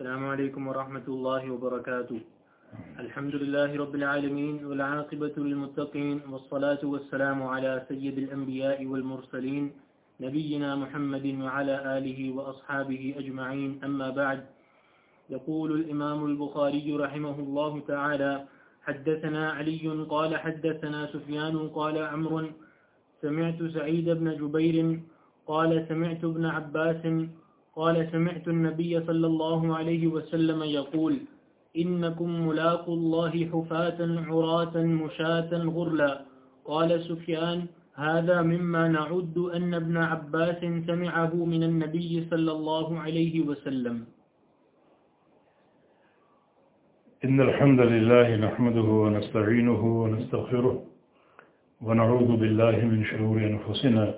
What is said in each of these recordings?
السلام عليكم ورحمة الله وبركاته. الحمد لله رب العالمين والعاقبة للمتقين والصلاة والسلام على سيد الأنبياء والمرسلين نبينا محمد وعلى آله وأصحابه أجمعين. أما بعد، يقول الإمام البخاري رحمه الله تعالى حدثنا علي قال حدثنا سفيان قال عمرو سمعت سعيد بن جبير قال سمعت ابن عباس قال سمعت النبي صلى الله عليه وسلم يقول، إنكم ملاقوا الله حفاة عراة مشاة غرلا. قال سفيان، هذا مما نعد أن ابن عباس سمعه من النبي صلى الله عليه وسلم. إن الحمد لله نحمده ونستعينه ونستغفره ونعوذ بالله من شرور أنفسنا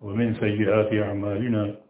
ومن سيئات أعمالنا.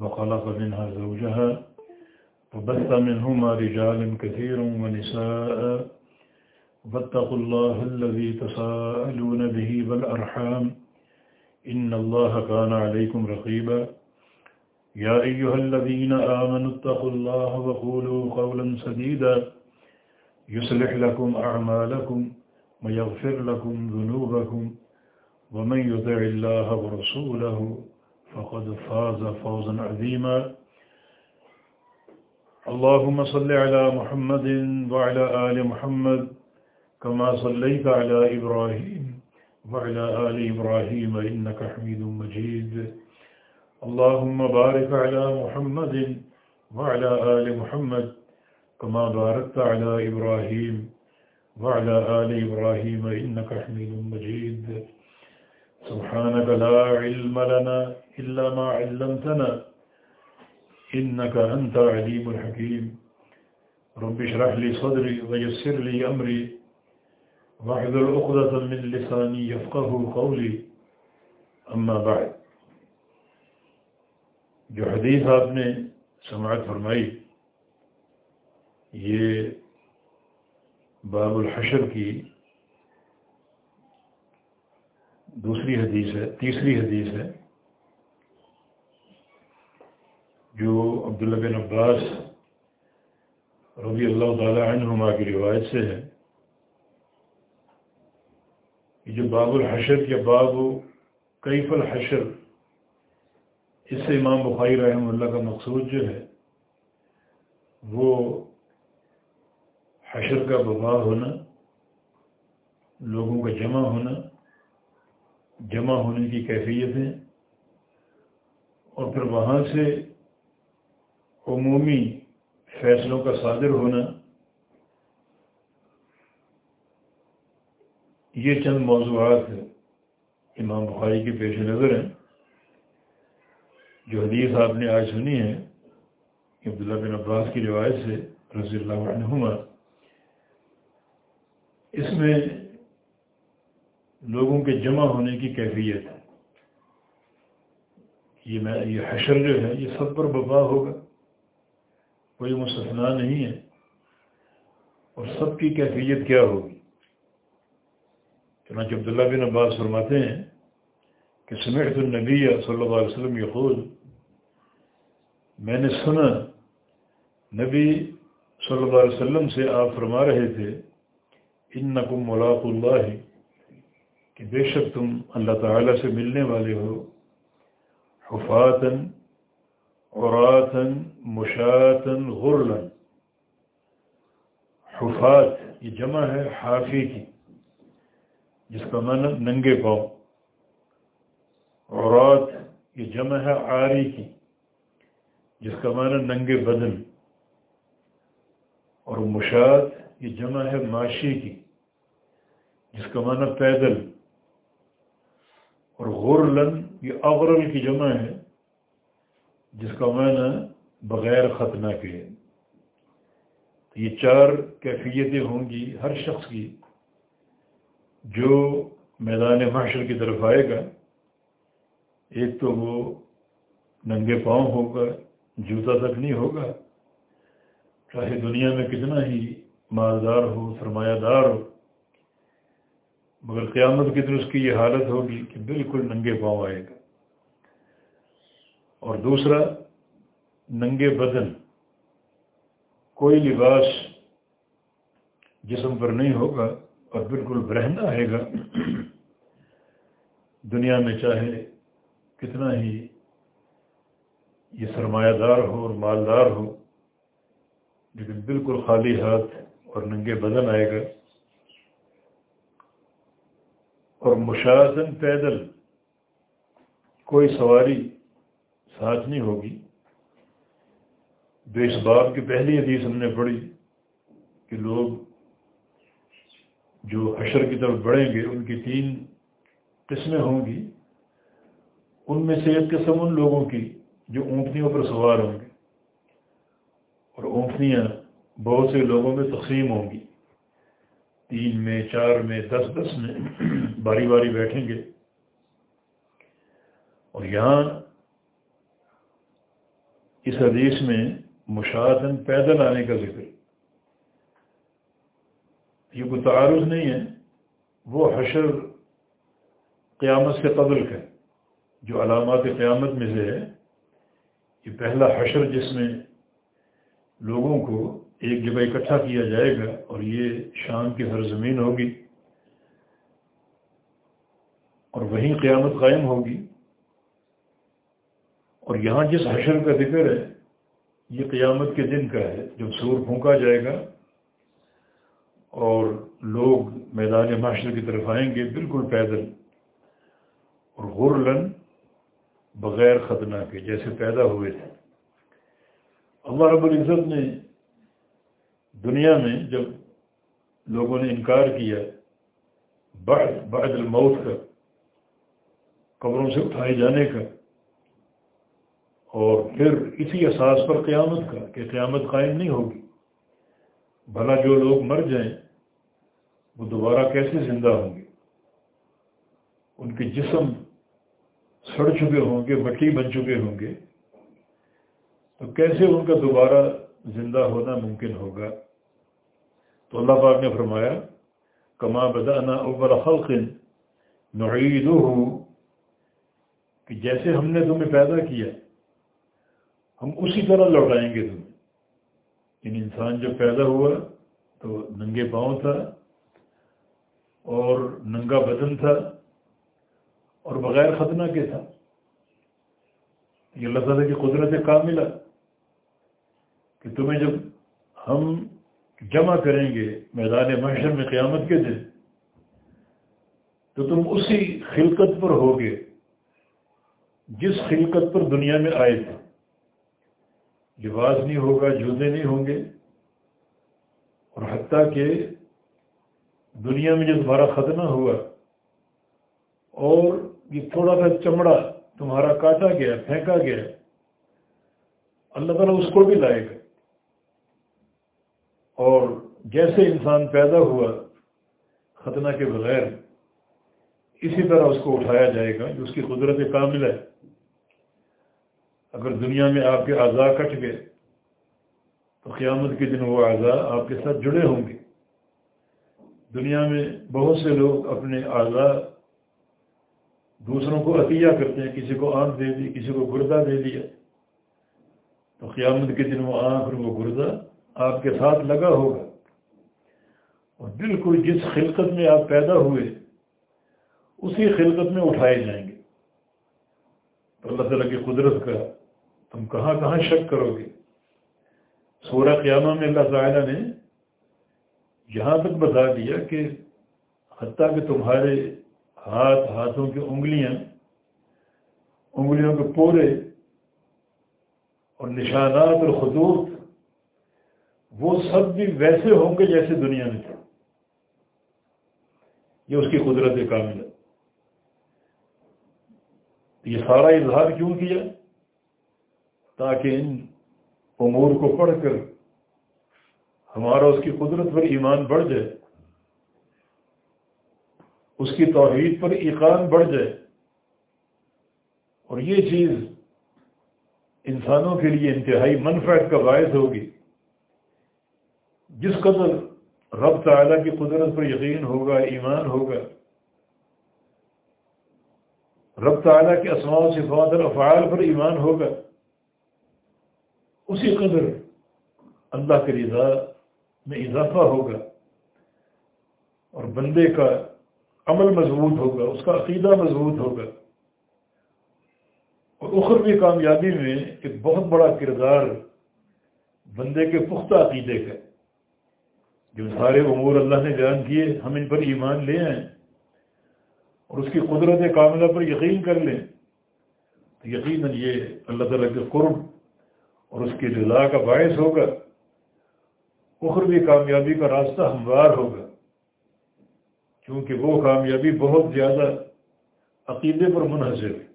وخلق منها زوجها وبث منهما رجالا كثيرا ونساء واتقوا الله الذي تساءلون به والأرحام إن الله كان عليكم رقيبا يا أيها الذين آمنوا اتقوا الله وقولوا قولا سديدا يصلح لكم أعمالكم ويغفر لكم ذنوبكم ومن يطع الله ورسوله فقد فاز فوزا عظيما. اللهم صل على محمد وعلى آل محمد كما صليت على إبراهيم وعلى آل إبراهيم إنك حميد مجيد. اللهم بارك على محمد وعلى آل محمد كما باركت على إبراهيم وعلى آل إبراهيم إنك حميد مجيد. سبحانك لا علم لنا إلا ما علمتنا. إنك أنت عليم الحكيم. رب اشرح لي صدري ويسر لي أمري. واحذر عقدة من لساني يفقه قولي. أما بعد. جو حدیث آپ نے سماعت فرمائی، یہ باب الحشر کی دوسری حدیث ہے، تیسری حدیث ہے، جو عبداللہ بن عباس رضی اللہ تعالی عنہما کی روایت سے ہے۔ یہ جو باب الحشر یا باب کیف الحشر، اس سے امام بخاری رحمہ اللہ کا مقصود جو ہے، وہ حشر کا ببا ہونا، لوگوں کا جمع ہونا جمع ہونے کی کیفیتیں اور پھر وہاں سے عمومی فیصلوں کا صادر ہونا، یہ چند موضوعات امام بخاری کے پیش نظر ہیں، جو حدیث آپ نے آج سنی ہے عبداللہ بن عباس کی روایت سے، رضی اللہ عنہما۔ اس میں لوگوں کے جمع ہونے کی کیفیت ہے۔ یہ میں یہ حشر جو ہے، یہ سب پر بپا ہوگا۔ کوئی مستثنا نہیں ہے۔ اور سب کی کیفیت کیا ہوگی؟ چنانچہ عبداللہ بن عباس فرماتے ہیں کہ سمعت النبی صلی اللہ علیہ وسلم یقول، میں نے سنا، نبی صلی اللہ علیہ وسلم سے آپ فرما رہے تھے ان نقم ملاق اللہ۔ کہ بے شک تم اللہ تعالیٰ سے ملنے والے ہو۔ حفاتن عراتن مشاتن غرلن حفات یہ جمع ہے حافی کی، جس کا معنی ننگے پاؤں۔ عورات یہ جمع ہے آری کی، جس کا معنی ننگے بدن۔ اور مشاد یہ جمع ہے معاشی کی، جس کا معنی پیدل۔ اور غرلن یہ اغرل کی جمع ہے، جس کا معنی بغیر ختنہ کے یہ چار کیفیتیں ہوں گی ہر شخص کی، جو میدان محشر کی طرف آئے گا۔ ایک تو وہ ننگے پاؤں ہوگا، جوتا تک نہیں ہوگا۔ چاہے دنیا میں کتنا ہی مالدار ہو، سرمایہ دار ہو مگر قیامت کی دن اس کی یہ حالت ہوگی کہ بالکل ننگے پاؤں آئے گا۔ اور دوسرا، ننگے بدن، کوئی لباس جسم پر نہیں ہوگا اور بالکل برہنا آئے گا۔ دنیا میں چاہے کتنا ہی یہ سرمایہ دار ہو اور مالدار ہو، لیکن بالکل خالی ہاتھ اور ننگے بدن آئے گا۔ اور مشاہدن پیدل کوئی سواری ساتھ نہیں ہوگی۔ جو اس باب کی پہلی حدیث ہم نے پڑھی کہ لوگ جو حشر کی طرف بڑھیں گے، ان کی تین قسمیں ہوں گی۔ ان میں سے ایک قسم ان لوگوں کی جو اونٹنیوں پر سوار ہوں گے اور اونٹنیاں بہت سے لوگوں میں تقسیم ہوں گی۔ تین میں، چار میں، دس دس میں باری باری بیٹھیں گے۔ اور یہاں اس حدیث میں مشاہدن پیدل آنے کا ذکر۔ یہ کوئی تعارض نہیں ہے، وہ حشر قیامت سے قبل کا جو علامات قیامت میں سے ہے۔ یہ پہلا حشر جس میں لوگوں کو ایک جگہ اکٹھا کیا جائے گا اور یہ شام کی ہر زمین ہوگی اور وہیں قیامت قائم ہوگی اور یہاں جس حشر کا ذکر ہے، یہ قیامت کے دن کا ہے، جب سور پھونکا جائے گا اور لوگ میدان معاشرے کی طرف آئیں گے بالکل پیدل اور غرلن بغیر خطنہ کے جیسے پیدا ہوئے تھے۔ اللہ رب العزت نے دنیا میں جب لوگوں نے انکار کیا، بعد بعد الموت کا، قبروں سے اٹھائے جانے کا، اور پھر اسی احساس پر قیامت کا کہ قیامت قائم نہیں ہوگی۔ بھلا جو لوگ مر جائیں، وہ دوبارہ کیسے زندہ ہوں گے؟ ان کے جسم سڑ چکے ہوں گے، مٹی بن چکے ہوں گے۔ تو کیسے ان کا دوبارہ زندہ ہونا ممکن ہوگا۔ تو اللہ پاک نے فرمایا، کما بدانا اول خلق نعید کہ جیسے ہم نے تمہیں پیدا کیا، ہم اسی طرح لوٹائیں گے تمہیں۔ ان انسان جب پیدا ہوا تو ننگے پاؤں تھا اور ننگا بدن تھا اور بغیر ختنہ کے تھا۔ یہ اللہ تعالیٰ کی قدرت کام ملا کہ تمہیں جب ہم جمع کریں گے میدان محشر میں قیامت کے دن، تو تم اسی خلقت پر ہوگے جس خلقت پر دنیا میں آئے تھے۔ لباس نہیں ہوگا جوتے نہیں ہوں گے۔ اور حتیٰ کہ دنیا میں جو تمہارا ختنہ ہوا اور یہ تھوڑا سا چمڑا تمہارا کاٹا گیا، پھینکا گیا، اللہ تعالیٰ اس کو بھی لائے گا۔ اور جیسے انسان پیدا ہوا ختنہ کے بغیر، اسی طرح اس کو اٹھایا جائے گا جو اس کی قدرت کامل ہے۔ اگر دنیا میں آپ کے اعضاء کٹ گئے، تو قیامت کے دن وہ اعضاء آپ کے ساتھ جڑے ہوں گے۔ دنیا میں بہت سے لوگ اپنے اعضاء دوسروں کو عطیہ کرتے ہیں، کسی کو آنکھ دے دی، کسی کو گردہ دے دیا۔ تو قیامت کے دن وہ آنکھ اور وہ گردہ آپ کے ساتھ لگا ہوگا۔ اور بالکل جس خلقت میں آپ پیدا ہوئے، اسی خلقت میں اٹھائے جائیں گے۔ تو اللہ تعالیٰ کی قدرت کا تم کہاں کہاں شک کرو گے؟ سورہ قیامہ میں اللہ تعالیٰ نے یہاں تک بتا دیا کہ حتیٰ کہ تمہارے ہاتھ، ہاتھوں کی انگلیاں، انگلیوں کے پورے اور نشانات اور خطوط وہ سب بھی ویسے ہوں گے جیسے دنیا میں تھے۔ یہ اس کی قدرت کامل ہے۔ یہ سارا اظہار کیوں کیا؟ تاکہ ان امور کو پڑھ کر ہمارا اس کی قدرت پر ایمان بڑھ جائے، اس کی توحید پر ایقان بڑھ جائے۔ اور یہ چیز انسانوں کے لیے انتہائی منفرد کا باعث ہوگی۔ جس قدر رب تعالیٰ کی قدرت پر یقین ہوگا، ایمان ہوگا، رب تعالیٰ کے اسماع و صفات اور افعال پر ایمان ہوگا، اسی قدر اللہ کے رضا میں اضافہ ہوگا اور بندے کا عمل مضبوط ہوگا، اس کا عقیدہ مضبوط ہوگا۔ اور اخروی کامیابی میں ایک بہت بڑا کردار بندے کے پختہ عقیدے کا جو سارے امور اللہ نے بیان کیے، ہم ان پر ایمان لے آئیں اور اس کی قدرت کاملہ پر یقین کر لیں۔ تو یقیناً یہ اللہ تعالیٰ کے قرب اور اس کی رضا کا باعث ہوگا۔ اخروی کامیابی کا راستہ ہموار ہوگا۔ کیونکہ وہ کامیابی بہت زیادہ عقیدے پر منحصر ہے۔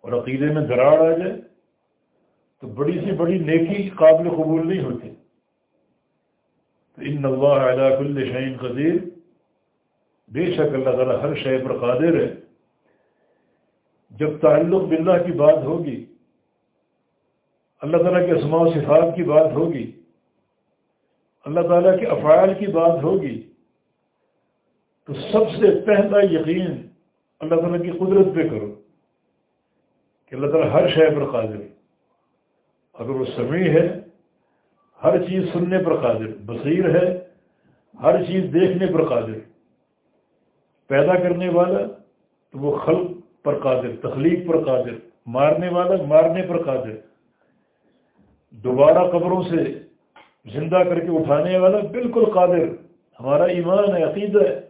اور عقیدے میں دراڑ آ جائے تو بڑی سی بڑی نیکی قابل قبول نہیں ہوتی۔ ان اللہ علیہ کل شعین قدیر. بے شک اللہ تعالیٰ ہر شے پر قادر ہے. جب تعلق باللہ کی بات ہوگی، اللہ تعالیٰ کے اسماع و صفات کی بات ہوگی، اللہ تعالیٰ کے افعال کی بات ہوگی، تو سب سے پہلا یقین اللہ تعالیٰ کی قدرت پہ کرو کہ اللہ تعالیٰ ہر شے پر قادر اگر وہ سمیع ہے ہر چیز سننے پر قادر، بصیر ہے، ہر چیز دیکھنے پر قادر۔ پیدا کرنے والا تو وہ خلق پر قادر، تخلیق پر قادر، مارنے والا مارنے پر قادر۔ دوبارہ قبروں سے زندہ کر کے اٹھانے والا بالکل قادر۔ ہمارا ایمان ہے عقید ہے۔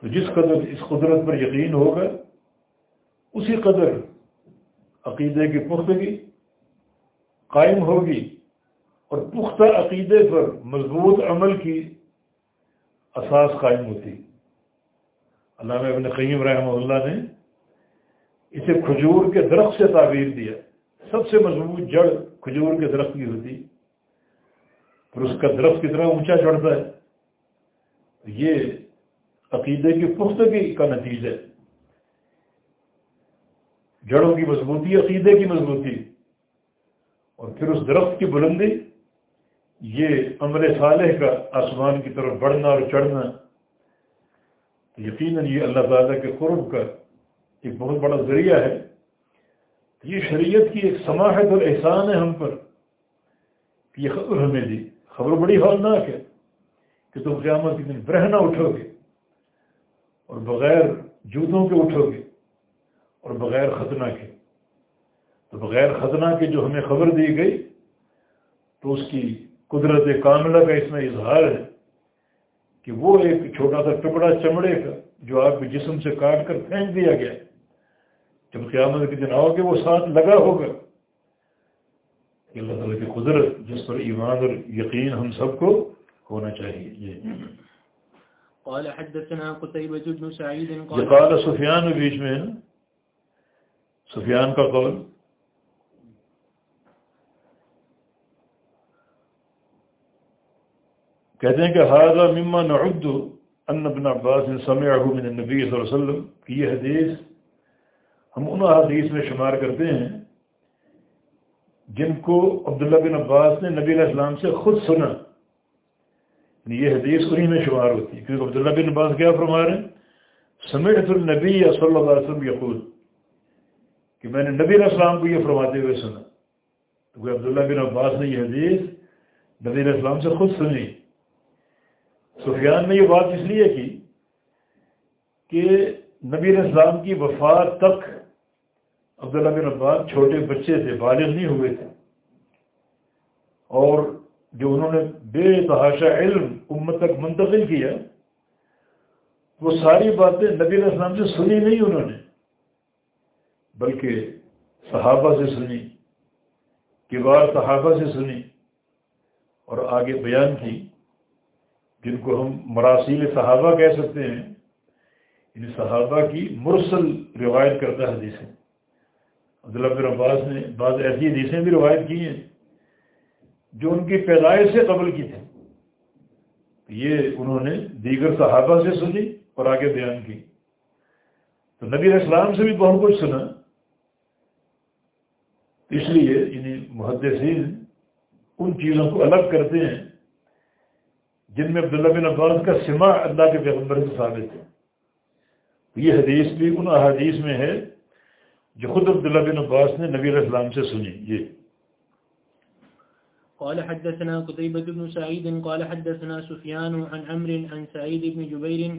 تو جس قدر اس قدرت پر یقین ہوگا، اسی قدر عقیدے کی پختگی قائم ہوگی اور پختہ عقیدے پر مضبوط عمل کی اساس قائم ہوتی۔ علامہ ابن قیم رحمہ اللہ نے اسے کھجور کے درخت سے تعبیر دیا۔ سب سے مضبوط جڑ کھجور کے درخت کی ہوتی۔ پھر اس کا درخت کتنا اونچا چڑھتا ہے؟ یہ عقیدے کی پختگی کا نتیجہ ہے۔ جڑوں کی مضبوطی عقیدے کی مضبوطی۔ اور پھر اس درخت کی بلندی، یہ عمل صالح کا آسمان کی طرف بڑھنا اور چڑھنا یقیناً یہ اللہ تعالیٰ کے قرب کا ایک بہت بڑا ذریعہ ہے۔ یہ شریعت کی ایک سماحت اور احسان ہے ہم پر، کہ یہ خبر ہمیں دی۔ خبر بڑی ہولناک ہے کہ تم قیامت کے دن برہنا اٹھو گے اور بغیر جوتوں کے اٹھو گے اور بغیر خطنا کے۔ تو بغیر خطنا کے جو ہمیں خبر دی گئی تو اس کی قدرت کاملہ کا اس میں اظہار ہے کہ وہ ایک چھوٹا سا ٹکڑا چمڑے کا جو آپ کے جسم سے کاٹ کر پھینک دیا گیا۔ جب قیامت کے دن آؤ گے وہ ساتھ لگا ہوگا۔ کہ اللہ تعالیٰ کی قدرت جس پر ایمان اور یقین ہم سب کو ہونا چاہیے۔ یہ قال حدثنا قتيبة بن سعيد قال قال سفیان بیچ میں ہے نا؟ سفیان کا قول۔ کہتے ہیں کہ هذا مما نعد ان ابن عباس سمعه من النبي صلی اللہ علیہ وسلم. کہ یہ حدیث ہم ان حدیث میں شمار کرتے ہیں جن کو عبداللہ بن عباس نے نبی علیہ السلام سے خود سنا۔ یعنی یہ حدیث انہیں میں شمار ہوتی ہے۔ کیونکہ عبداللہ بن عباس کیا فرما رہے ہیں؟ سمیت النبی صلی اللہ علیہ وسلم یقول کہ میں نے نبی علیہ السلام کو یہ فرماتے ہوئے سنا۔ تو عبداللہ بن عباس نے یہ حدیث نبی علیہ السلام سے خود سنی۔ سفیان نے یہ بات اس لیے کی کہ نبی علیہ السلام کی وفات تک عبداللہ بن عباس چھوٹے بچے تھے بالغ نہیں ہوئے تھے۔ اور جو انہوں نے بے تحاشا علم امت تک منتقل کیا، وہ ساری باتیں نبی علیہ السلام سے سنی نہیں انہوں نے، بلکہ صحابہ سے سنی، کبار صحابہ سے سنی اور آگے بیان کی۔ جن کو ہم مراسیل صحابہ کہہ سکتے ہیں ان صحابہ کی مرسل روایت کرتا حدیثیں۔ عبداللہ بن عباس نے بعض ایسی حدیثیں بھی روایت کی ہیں جو ان کی پیدائش سے قبل کی تھی یہ انہوں نے دیگر صحابہ سے سنی اور آگے بیان کی۔ تو نبی اسلام سے بھی بہت کچھ سنا۔ اس لیے یعنی محدثین ان چیزوں کو الگ کرتے ہیں۔ جن میں عبداللہ بن عباس کا سما اللہ کے پیغمبر سے ثابت ہے۔ یہ حدیث بھی ان احادیث میں ہے جو خود عبداللہ بن عباس نے نبی علیہ السلام سے سنی۔ یہ۔ قال حدثنا قتيبة بن سعيد، قال حدثنا سفيان عن عمرو عن سعيد بن جبير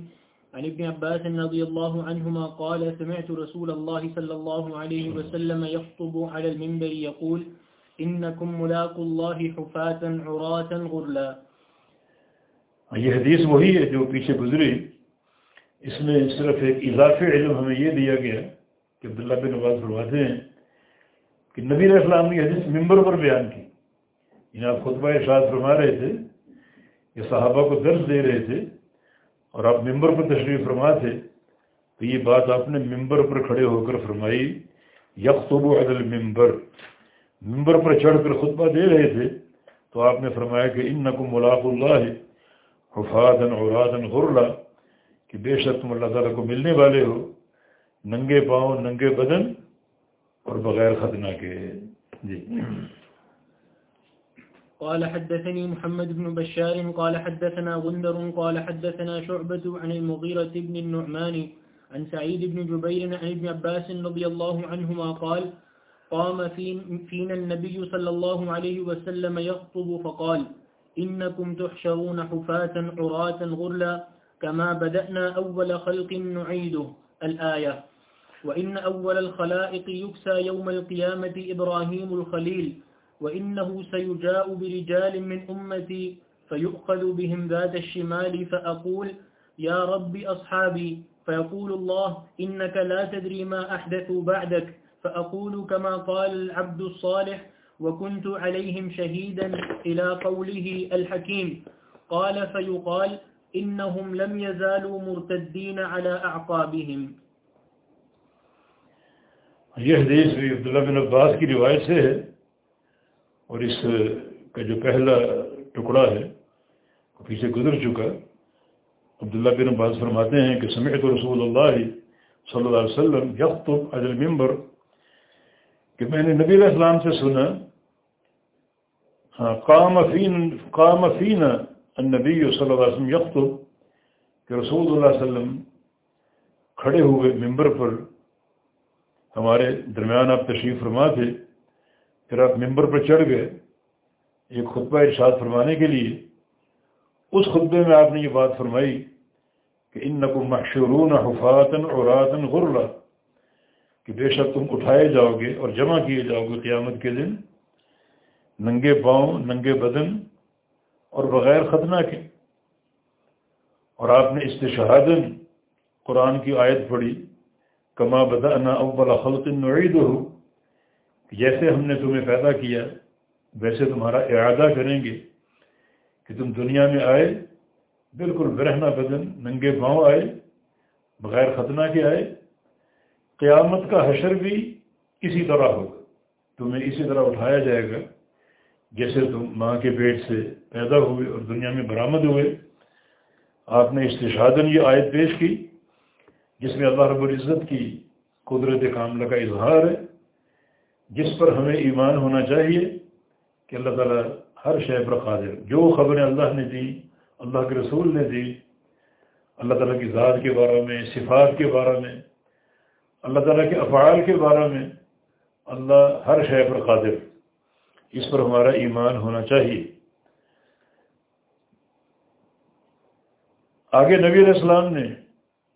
عن ابن عباس رضي الله عنهما قال سمعت رسول الله صلى الله عليه وسلم يخطب على المنبر يقول إنكم ملاق الله حفاة عراة غرلا یہ حدیث وہی ہے جو پیچھے گزری۔ اس میں صرف ایک اضافی علم ہمیں یہ دیا گیا کہ عبداللہ بن نواز فرماتے ہیں کہ نبی علیہ السلام نے حدیث ممبر پر بیان کی۔ یعنی آپ خطبہ ارشاد فرما رہے تھے کہ صحابہ کو درس دے رہے تھے اور آپ ممبر پر تشریف فرما تھے، تو یہ بات آپ نے ممبر پر کھڑے ہو کر فرمائی۔ یکتب عدل ممبر ممبر پر چڑھ کر خطبہ دے رہے تھے، تو آپ نے فرمایا کہ ان نقم ملاق اللہ۔ حفاظن اورادن غرلا کہ بے شک تم اللہ تعالیٰ کو ملنے والے ہو، ننگے پاؤں، ننگے بدن اور بغیر خطنا کے۔ جی۔ قال حدثني محمد بن بشار، قال حدثنا غندر، قال حدثنا شعبة عن المغيرة بن النعمان عن سعيد بن جبير عن ابن عباس رضي الله عنهما قال، قام فينا النبي صلى الله عليه وسلم يخطب فقال إنكم تحشرون حفاة عراة غرلا كما بدأنا أول خلق نعيده، الآية. وإن أول الخلائق يكسى يوم القيامة إبراهيم الخليل، وإنه سيجاء برجال من أمتي فيؤخذ بهم ذات الشمال فأقول، يا رب أصحابي، فيقول الله، إنك لا تدري ما أحدثوا بعدك، فأقول كما قال العبد الصالح وكنت عليهم شهيدا إلى قوله الحكيم قال فيقال إنهم لم يزالوا مرتدين على أعقابهم یہ حدیث بھی عبداللہ بن عباس کی روایت سے ہے اور اس کا جو پہلا ٹکڑا ہے پیچھے گزر چکا عبداللہ بن عباس فرماتے ہیں کہ سمعت رسول اللہ صلی اللہ علیہ وسلم یخطب عدل ممبر کہ میں نے نبی علیہ السلام سے سنا قام فین قام فین النبی صلی اللہ علیہ وسلم یخطب کہ رسول اللہ علیہ وسلم کھڑے ہوئے ممبر پر ہمارے درمیان آپ تشریف فرما تھے، پھر آپ ممبر پر چڑھ گئے۔ ایک خطبہ ارشاد فرمانے کے لیے اس خطبے میں آپ نے یہ بات فرمائی کہ ان نقو محشرون حفاطن اور غرلا، کہ بے شک تم اٹھائے جاؤ گے اور جمع کیے جاؤ گے قیامت کے دن۔ ننگے پاؤں، ننگے بدن اور بغیر ختنہ کے۔ اور آپ نے استشہادن قرآن کی آیت پڑھی، کما بدانا اول خلق نعید ہو جیسے ہم نے تمہیں پیدا کیا، ویسے تمہارا ارادہ کریں گے، کہ تم دنیا میں آئے، بالکل برہنا بدن، ننگے پاؤں آئے، بغیر ختنہ کے آئے، قیامت کا حشر بھی اسی طرح ہوگا، تمہیں اسی طرح اٹھایا جائے گا۔ جیسے تم ماں کے پیٹ سے پیدا ہوئے اور دنیا میں برآمد ہوئے، آپ نے استشادن یہ آیت پیش کی، جس میں اللہ رب العزت کی قدرت کاملہ کا اظہار ہے، جس پر ہمیں ایمان ہونا چاہیے کہ اللہ تعالیٰ ہر شے پر قادر جو خبریں اللہ نے دی اللہ کے رسول نے دی اللہ تعالیٰ کی ذات کے بارے میں، صفات کے بارے میں، اللہ تعالیٰ کے افعال کے بارے میں، اللہ ہر شے پر قادر اس پر ہمارا ایمان ہونا چاہیے۔ آگے نبی علیہ السلام نے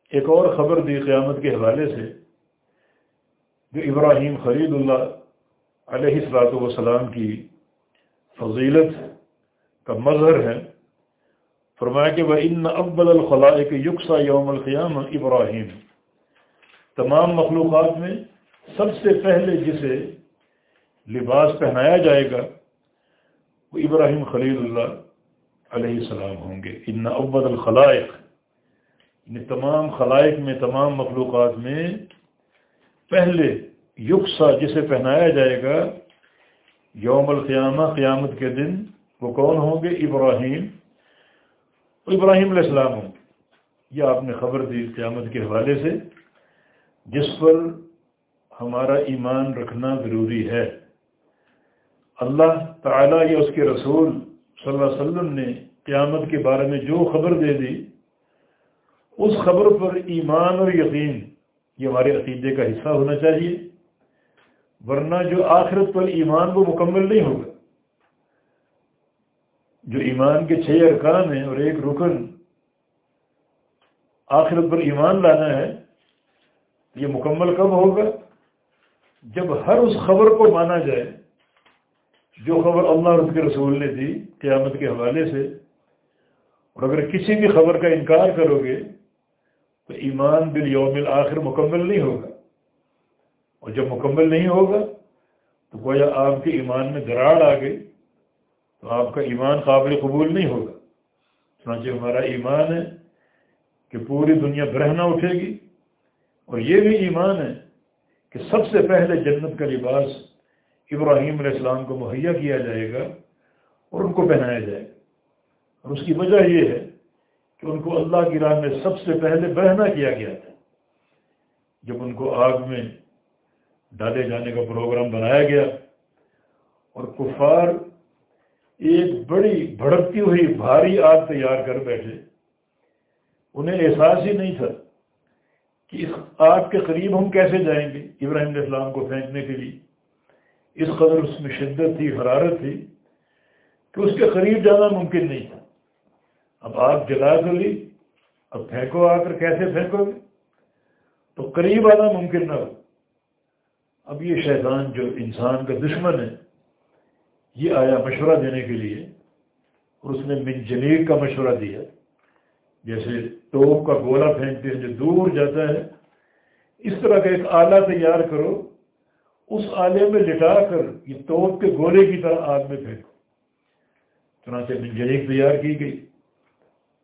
ایک اور خبر دی قیامت کے حوالے سے، جو ابراہیم خرید اللہ علیہ السلاۃ وسلام کی فضیلت کا مظہر ہے۔ فرمایا کہ وہ ان ابل الخلاء کے یکسا یوم القیام ابراہیم تمام مخلوقات میں سب سے پہلے جسے لباس پہنایا جائے گا، وہ ابراہیم خلیل اللہ علیہ السلام ہوں گے۔ ان ابد الخلائق، ان تمام خلائق میں، تمام مخلوقات میں پہلے یکسا جسے پہنایا جائے گا، یوم القیامہ، قیامت کے دن وہ کون ہوں گے؟ ابراہیم۔ ابراہیم علیہ السلام ہوں۔ یہ آپ نے خبر دی قیامت کے حوالے سے، جس پر ہمارا ایمان رکھنا ضروری ہے۔ اللہ تعالیٰ یا اس کے رسول صلی اللہ علیہ وسلم نے قیامت کے بارے میں جو خبر دے دی، اس خبر پر ایمان اور یقین، یہ ہمارے عقیدے کا حصہ ہونا چاہیے۔ ورنہ جو آخرت پر ایمان وہ مکمل نہیں ہوگا۔ جو ایمان کے چھ ارکان ہیں اور ایک رکن آخرت پر ایمان لانا ہے، یہ مکمل کب ہوگا؟ جب ہر اس خبر کو مانا جائے جو خبر اللہ اور اس کے رسول نے دی قیامت کے حوالے سے، اور اگر کسی بھی خبر کا انکار کرو گے، تو ایمان بال یوم آخر مکمل نہیں ہوگا۔ اور جب مکمل نہیں ہوگا، تو گویا آپ کے ایمان میں دراڑ آ گئی، تو آپ کا ایمان قابل قبول نہیں ہوگا۔ چنانچہ ہمارا ایمان ہے کہ پوری دنیا برہنا اٹھے گی، اور یہ بھی ایمان ہے کہ سب سے پہلے جنت کا لباس ابراہیم علیہ السلام کو مہیا کیا جائے گا اور ان کو پہنایا جائے گا۔ اور اس کی وجہ یہ ہے کہ ان کو اللہ کی راہ میں سب سے پہلے بہنا کیا گیا تھا۔ جب ان کو آگ میں ڈالے جانے کا پروگرام بنایا گیا اور کفار ایک بڑی بھڑکتی ہوئی بھاری آگ تیار کر بیٹھے، انہیں احساس ہی نہیں تھا کہ اس آگ کے قریب ہم کیسے جائیں گے ابراہیم علیہ السلام کو پھینکنے کے لیے۔ اس قدر اس میں شدت تھی، حرارت تھی کہ اس کے قریب جانا ممکن نہیں تھا۔ اب آگ جلا تو لی، اب پھینکو آ کر کیسے پھینکو گے؟ تو قریب آنا ممکن نہ ہو۔ اب یہ شیطان جو انسان کا دشمن ہے، یہ آیا مشورہ دینے کے لیے اور اس نے منجنیک کا مشورہ دیا۔ جیسے توپ کا گولا پھینکتے ہیں، جو دور جاتا ہے، اس طرح کا ایک آلہ تیار کرو اس آلے میں لٹا کر یہ توپ کے گولے کی طرح آگ میں پھینکو۔ چنانچہ منجنیک تیار کی گئی۔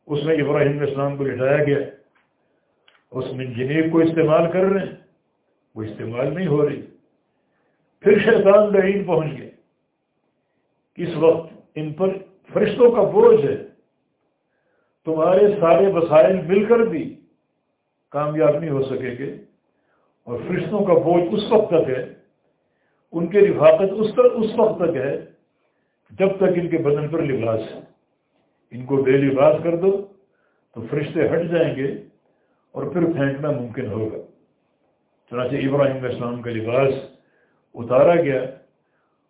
اس میں ابراہیم اسلام کو لٹایا گیا۔ اس منجنیک کو استعمال کر رہے ہیں۔ وہ استعمال نہیں ہو رہی۔ پھر شیطان لعین پہنچ گئے۔ اس وقت ان پر فرشتوں کا بوجھ ہے؟ تمہارے سارے وسائل مل کر بھی کامیاب نہیں ہو سکے گے۔ اور فرشتوں کا بوجھ اس وقت تک ہے ان کے رفاقت اس تک اس وقت تک ہے، جب تک ان کے بدن پر لباس ہے۔ ان کو بے لباس کر دو، تو فرشتے ہٹ جائیں گے اور پھر پھینکنا ممکن ہوگا۔ چنانچہ ابراہیم اسلام کا لباس اتارا گیا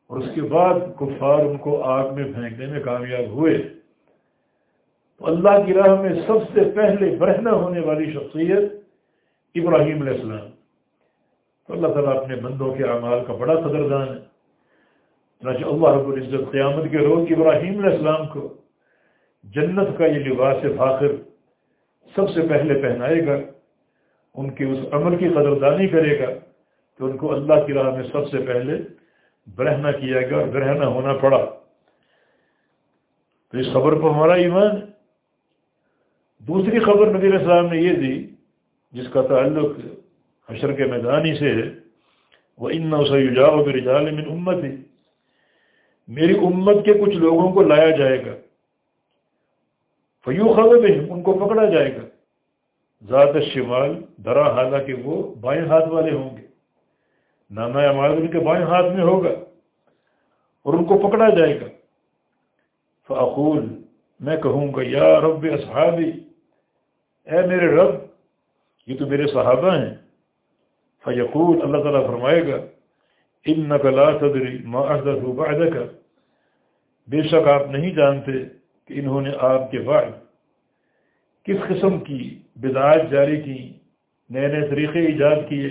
اور اس کے بعد کفار ان کو آگ میں پھینکنے میں کامیاب ہوئے۔ تو اللہ کی راہ میں سب سے پہلے برہنا ہونے والی شخصیت ابراہیم علیہ السلام۔ تو اللہ تعالیٰ اپنے بندوں کے اعمال کا بڑا قدردان ہے۔ چنانچہ اللہ رب العزت قیامت کے روز ابراہیم علیہ السلام کو جنت کا یہ لباس فاخر سب سے پہلے پہنائے گا، ان کے اس عمل کی قدردانی کرے گا کہ ان کو اللہ کی راہ میں سب سے پہلے برہنا کیا گیا اور برہنا ہونا پڑا۔ تو اس خبر پر ہمارا ایمان دوسری خبر نبی علیہ السلام نے یہ دی جس کا تعلق حشر کے میدانی سے وہ ان نوسا رجال من امت ہی میری امت کے کچھ لوگوں کو لایا جائے گا۔ فیو خبر ان کو پکڑا جائے گا۔ زیادہ شمال درا حالانکہ وہ بائیں ہاتھ والے ہوں گے۔ نانا امال ان کے بائیں ہاتھ میں ہوگا اور ان کو پکڑا جائے گا۔ فاقول میں کہوں گا، یا رب اصحابی، اے میرے رب، یہ تو میرے صحابہ ہیں۔ فیقول اللہ تعالیٰ فرمائے گا ان نقلا صدری معذر بعد کا بے شک آپ نہیں جانتے کہ انہوں نے آپ کے بعد کس قسم کی بدعات جاری کی نئے نئے طریقے ایجاد کیے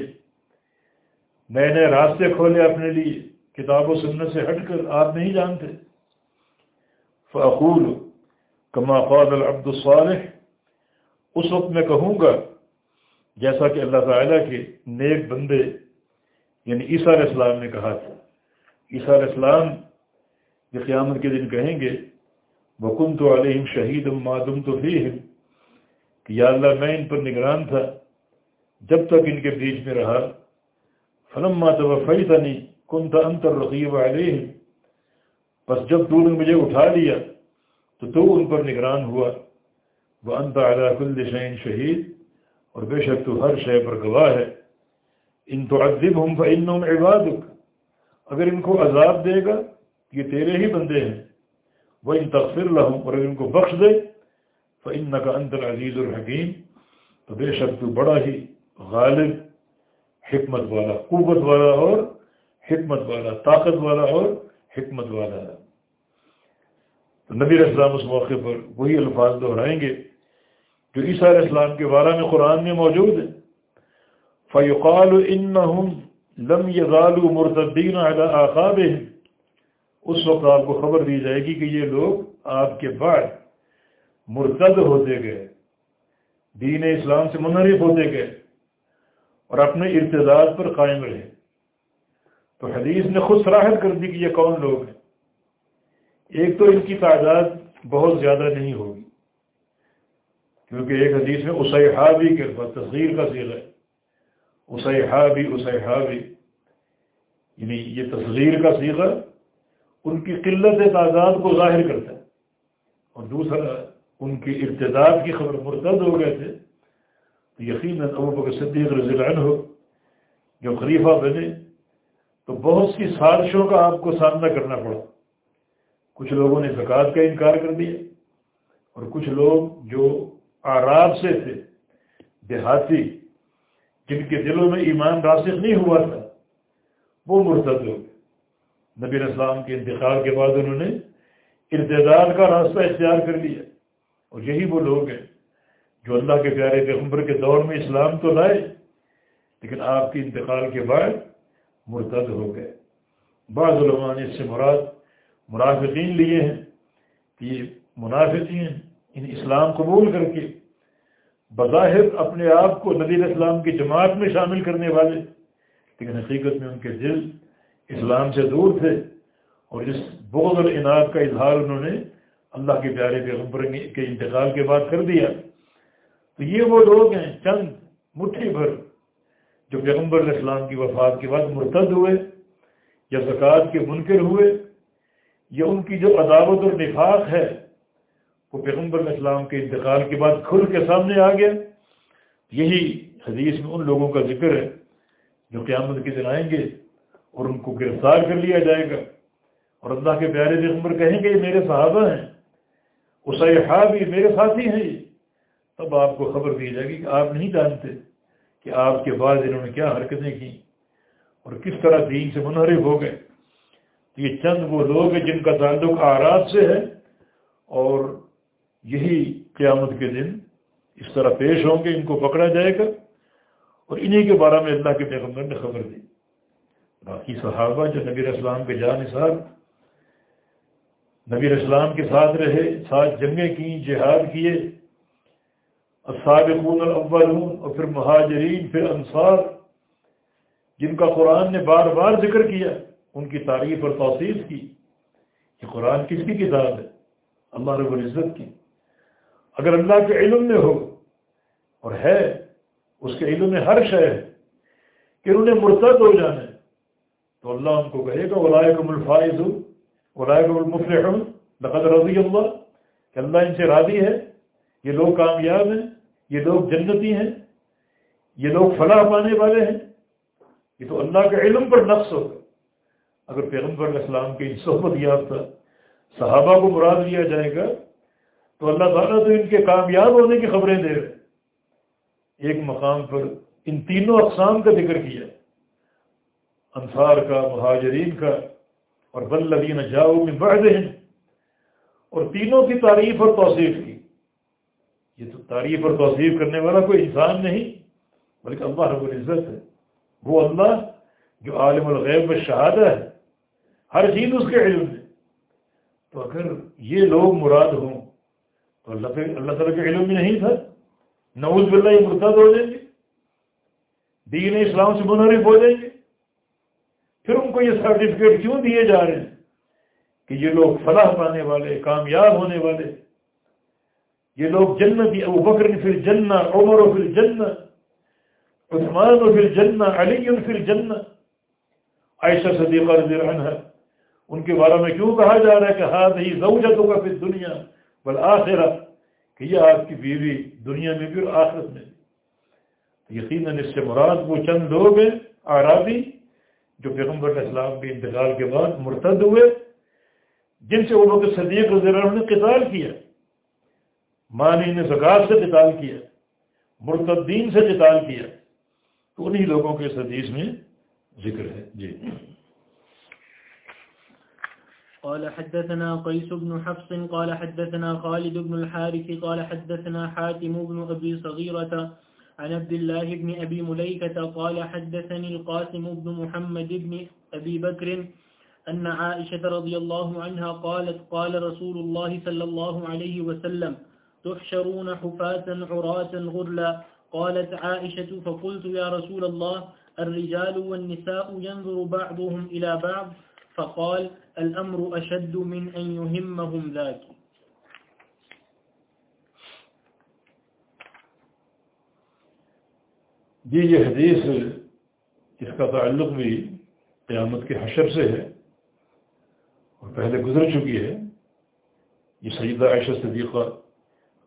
نئے نئے راستے کھولے اپنے لیے، کتاب و سنت سے ہٹ کر آپ نہیں جانتے۔ فعقول کما قاد العبد الصالح۔ اس وقت میں کہوں گا جیسا کہ اللہ تعالیٰ کے نیک بندے یعنی عیسیٰ علیہ السلام نے کہا تھا۔ عیسیٰ علیہ السلام جو قیامت کے دن کہیں گے بکن تو علیہم شہید معدم تو بھی کہ یا اللہ میں ان پر نگران تھا، جب تک ان کے بیچ میں رہا۔ فلما توفیتنی كنت أنت الرقيب عليهم۔ بس جب تو نے مجھے اٹھا لیا، تو تو ان پر نگران ہوا۔ وہ انت اعلیٰ کل شعین شہید اور بے شک تو ہر شے پر گواہ ہے۔ ان تو ادب ہوں ان عباد اگر ان کو عذاب دے گا، یہ تیرے ہی بندے ہیں۔ وہ ان تقسر لہوں اور اگر ان کو بخش دے تو ان کا انتر عزیز الحکیم۔ تو بے شک تو بڑا ہی غالب، حکمت والا، قوت والا اور حکمت والا، طاقت والا اور حکمت والا۔ ہے تو نبی اسلام اس موقع پر وہی الفاظ دہرائیں گے۔ جو عیسیٰ علیہ السلام کے بارے میں قرآن میں موجود ہے. فیقال ان لم یزال مرتدین آقاب اس وقت آپ کو خبر دی جائے گی کہ یہ لوگ آپ کے بعد مرتد ہوتے گئے. دین اسلام سے منحرف ہوتے گئے اور اپنے ارتداد پر قائم رہے. تو حدیث نے خود سراہد کر دی کہ یہ کون لوگ ہیں؟ ایک تو ان کی تعداد بہت زیادہ نہیں ہوگی. کیونکہ ایک حدیث میں اسحا بھی کے تصغیر کا سیل ہے۔ اسحا بھی اسحا بھی یعنی یہ تصغیر کا سیغ ان کی قلت تعداد کو ظاہر کرتا ہے۔ اور دوسرا، ان کی ارتداد کی خبر مرتد ہو گئے تھے۔ تو یقیناً ابو بکر صدیق رضی اللہ عنہ جو خلیفہ بنے، تو بہت سی سازشوں کا آپ کو سامنا کرنا پڑا۔ کچھ لوگوں نے زکوٰۃ کا انکار کر دیا اور کچھ لوگ جو آراب سے تھے۔ دیہاتی جن کے دلوں میں ایمان راسخ نہیں ہوا تھا، وہ مرتد ہو گئے۔ نبی اسلام کے انتقال کے بعد انہوں نے ارتداد کا راستہ اختیار کر لیا۔ اور یہی وہ لوگ ہیں جو اللہ کے پیارے پیغمبر کے دور میں اسلام تو لائے، لیکن آپ کے انتقال کے بعد مرتد ہو گئے۔ بعض علماء نے اس سے مراد منافقین لیے ہیں کہ یہ منافقین ان اسلام قبول کر کے بظاہر اپنے آپ کو نبی اسلام کی جماعت میں شامل کرنے والے، لیکن حقیقت میں ان کے دل اسلام سے دور تھے اور جس بغض العناد کا اظہار انہوں نے اللہ کے پیارے پیغمبر کے انتقال کے بعد کر دیا۔ تو یہ وہ لوگ ہیں، چند مٹھی بھر، جو پیغمبر علیہ السلام کی وفات کے بعد مرتد ہوئے یا زکوٰۃ کے منکر ہوئے یا ان کی جو عداوت اور نفاق ہے وہ پیغمبر علیہ السلام کے انتقال کے بعد کھل کے سامنے آ گیا۔ یہی حدیث میں ان لوگوں کا ذکر ہے جو قیامت کے دن آئیں گے اور ان کو گرفتار کر لیا جائے گا۔ اور اللہ کے پیارے پیغمبر کہیں گے، یہ میرے صحابہ ہیں اسحا بھی میرے ساتھی ہیں۔ یہ تب آپ کو خبر دی جائے گی کہ آپ نہیں جانتے کہ آپ کے بعد انہوں نے کیا حرکتیں کی اور کس طرح دین سے منحرف ہو گئے۔ یہ چند وہ لوگ ہیں جن کا تعلق آرات سے ہے اور یہی قیامت کے دن اس طرح پیش ہوں گے، ان کو پکڑا جائے گا۔ اور انہی کے بارے میں اللہ کے پیغمبر نے خبر دی۔ باقی صحابہ جو نبی اسلام کے جان صاحب نبی اسلام کے ساتھ رہے، ساتھ جنگیں کی جہاد کیے۔ السابقون الاولون اور پھر مہاجرین، پھر انصار، جن کا قرآن نے بار بار ذکر کیا، ان کی تعریف اور توصیف کی کہ قرآن کس کی کتاب ہے؟ اللہ رب العزت کی۔ اگر اللہ کے علم میں ہو اور ہے، اس کے علم میں ہر شے ہے، کہ انہیں مرتد ہو جانا ہے، تو اللہ ان کو کہے گا ولائے کو ملفائز ہوں ولائے کو لقد رضی اللہ، کہ اللہ ان سے راضی ہے، یہ لوگ کامیاب ہیں، یہ لوگ جنتی ہیں، یہ لوگ فلاح پانے والے ہیں۔ یہ تو اللہ کے علم پر نقص ہوگا اگر پیغمبر علیہ السلام کی صحبت یافتہ صحابہ کو مراد لیا جائے گا تو اللہ تعالیٰ تو ان کے کامیاب ہونے کی خبریں دے رہے ایک مقام پر ان تینوں اقسام کا ذکر کیا۔ انصار کا، مہاجرین کا، اور بلدین جاؤ میں بڑھ ہیں اور تینوں کی تعریف اور توصیف کی۔ یہ تو تعریف اور توصیف کرنے والا کوئی انسان نہیں، بلکہ اللہ رب العزت ہے۔ وہ اللہ جو عالم الغیب میں شہادہ ہے، ہر چیز اس کے علم میں۔ تو اگر یہ لوگ مراد ہوں تو اللہ اللہ تعالیٰ کے علم میں نہیں تھا۔ نوز باللہ، یہ مرتد ہو جائیں گے۔ دین اسلام سے منحرف ہو جائیں گے۔ پھر ان کو یہ سرٹیفکیٹ کیوں دیے جا رہے ہیں؟ کہ یہ لوگ فلاح پانے والے، کامیاب ہونے والے۔ یہ لوگ جنتی ابو بکر پھر جنہ عمر و پھر جنہ عثمان و پھر جنہ علی پھر جنہ عائشہ صدیقہ رضی عنہ، ان کے بارے میں کیوں کہا جا رہا ہے کہ ہاتھ ہی زوجتوں کا پھر دنیا بل آخرہ کہ یہ آپ کی بیوی دنیا میں بھی اور آخرت میں بھی۔ یقیناً اس سے مراد وہ چند لوگ ہیں آرابی جو پیغمبر اسلام کے انتقال کے بعد مرتد ہوئے، جن سے انہوں کے صدیق اللہ نے قتال کیا۔ مانی نے زکات سے قتال کیا مرتدین سے قتال کیا۔ تو انہی لوگوں کے حدیث میں ذکر ہے۔ جی۔ قال حدثنا قيس بن حفص، قال حدثنا خالد بن الحارث، قال حدثنا حاتم بن أبي صغيرة عن عبد الله بن أبي مليكة، قال حدثني القاسم بن محمد بن أبي بكر أن عائشة رضي الله عنها قالت، قال رسول الله صلى الله عليه وسلم تحشرون حفاة عراة غرلا؟ قالت عائشة فقلت يا رسول الله، الرجال والنساء ينظر بعضهم إلى بعض فقال الأمر أشد من أن يهمهم ذاك. جی یہ حدیث اس کا تعلق بھی قیامت کے حشر سے ہے اور پہلے گزر چکی ہے، یہ سیدہ عائشہ صدیقہ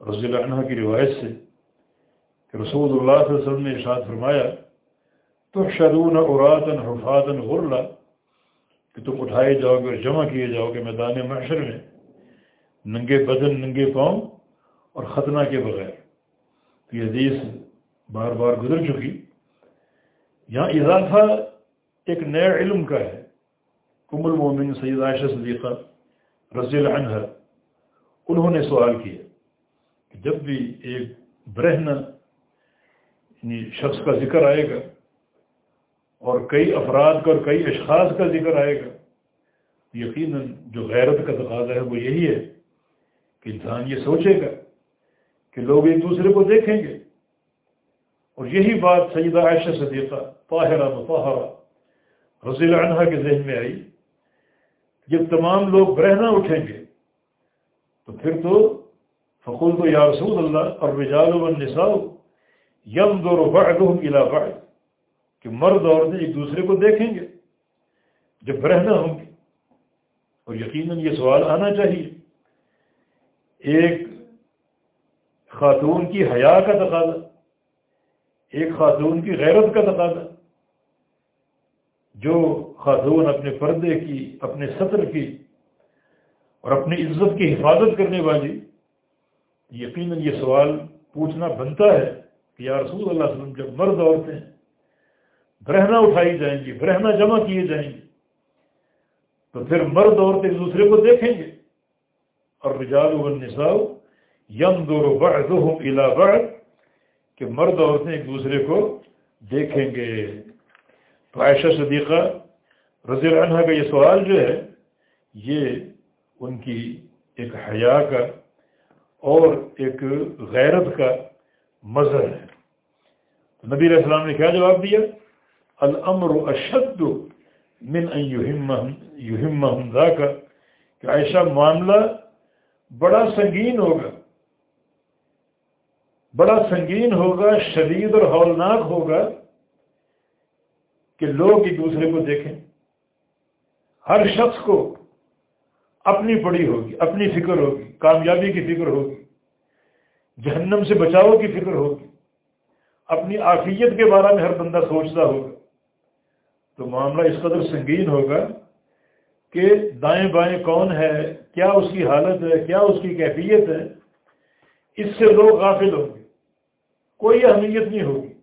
رضی اللہ عنہ کی روایت سے کہ رسول اللہ صلی اللہ علیہ وسلم نے ارشاد فرمایا تو شرون اوراتن حفاظن غرلا کہ تم اٹھائے جاؤ گے اور جمع کیے جاؤ گے، میدان معاشر میں، ننگے بدن، ننگے پاؤں اور ختنہ کے بغیر۔ تو یہ حدیث بار بار گزر چکی۔ یہاں اضافہ ایک نیا علم کا ہے۔ کم المومن سید عائشہ صدیقہ رضی اللہ عنہ، انہوں نے سوال کیا کہ جب بھی ایک برہن یعنی شخص کا ذکر آئے گا اور کئی افراد کا اور کئی اشخاص کا ذکر آئے گا۔ یقیناً جو غیرت کا تقاضا ہے وہ یہی ہے کہ انسان یہ سوچے گا کہ لوگ ایک دوسرے کو دیکھیں گے۔ اور یہی بات سیدہ عائشہ صدیقہ طاہرہ مطہرہ رضی اللہ عنہ کے ذہن میں آئی۔ جب تمام لوگ برہنا اٹھیں گے تو پھر تو فقول تو یا رسول اللہ اور رجال النساء یم دور بعضهم الى بعض۔ کہ مرد عورتیں ایک دوسرے کو دیکھیں گے، جب برہنا ہوں گے۔ اور یقیناً یہ سوال آنا چاہیے۔ ایک خاتون کی حیا کا تقاضا، ایک خاتون کی غیرت کا تقاضا۔ جو خاتون اپنے پردے کی، اپنے سطر کی اور اپنی عزت کی حفاظت کرنے والی، یقیناً یہ سوال پوچھنا بنتا ہے کہ یا رسول اللہ علیہ وسلم، جب مرد عورتیں برہنا اٹھائی جائیں گی برہنا جمع کیے جائیں گی۔ تو پھر مرد عورتیں ایک دوسرے کو دیکھیں گے۔ اور رجال النساء یم دور بعضهم الى بعض کہ مرد عورتیں ایک دوسرے کو دیکھیں گے۔ تو عائشہ صدیقہ رضی اللہ عنہ کا یہ سوال جو ہے، یہ ان کی ایک حیا کا اور ایک غیرت کا مظہر ہے۔ نبی علیہ السلام نے کیا جواب دیا؟ الامر اشد من ان یہم کا کہ ایسا معاملہ بڑا سنگین ہوگا۔ بڑا سنگین ہوگا، شدید اور ہولناک ہوگا کہ لوگ ایک دوسرے کو دیکھیں۔ ہر شخص کو اپنی پڑی ہوگی، اپنی فکر ہوگی، کامیابی کی فکر ہوگی۔ جہنم سے بچاؤ کی فکر ہوگی۔ اپنی آفیت کے بارے میں ہر بندہ سوچتا ہوگا۔ تو معاملہ اس قدر سنگین ہوگا کہ دائیں بائیں کون ہے، کیا اس کی حالت ہے، کیا اس کی کیفیت ہے، اس سے لوگ غافل ہوں گے۔ کوئی اہمیت نہیں ہوگی۔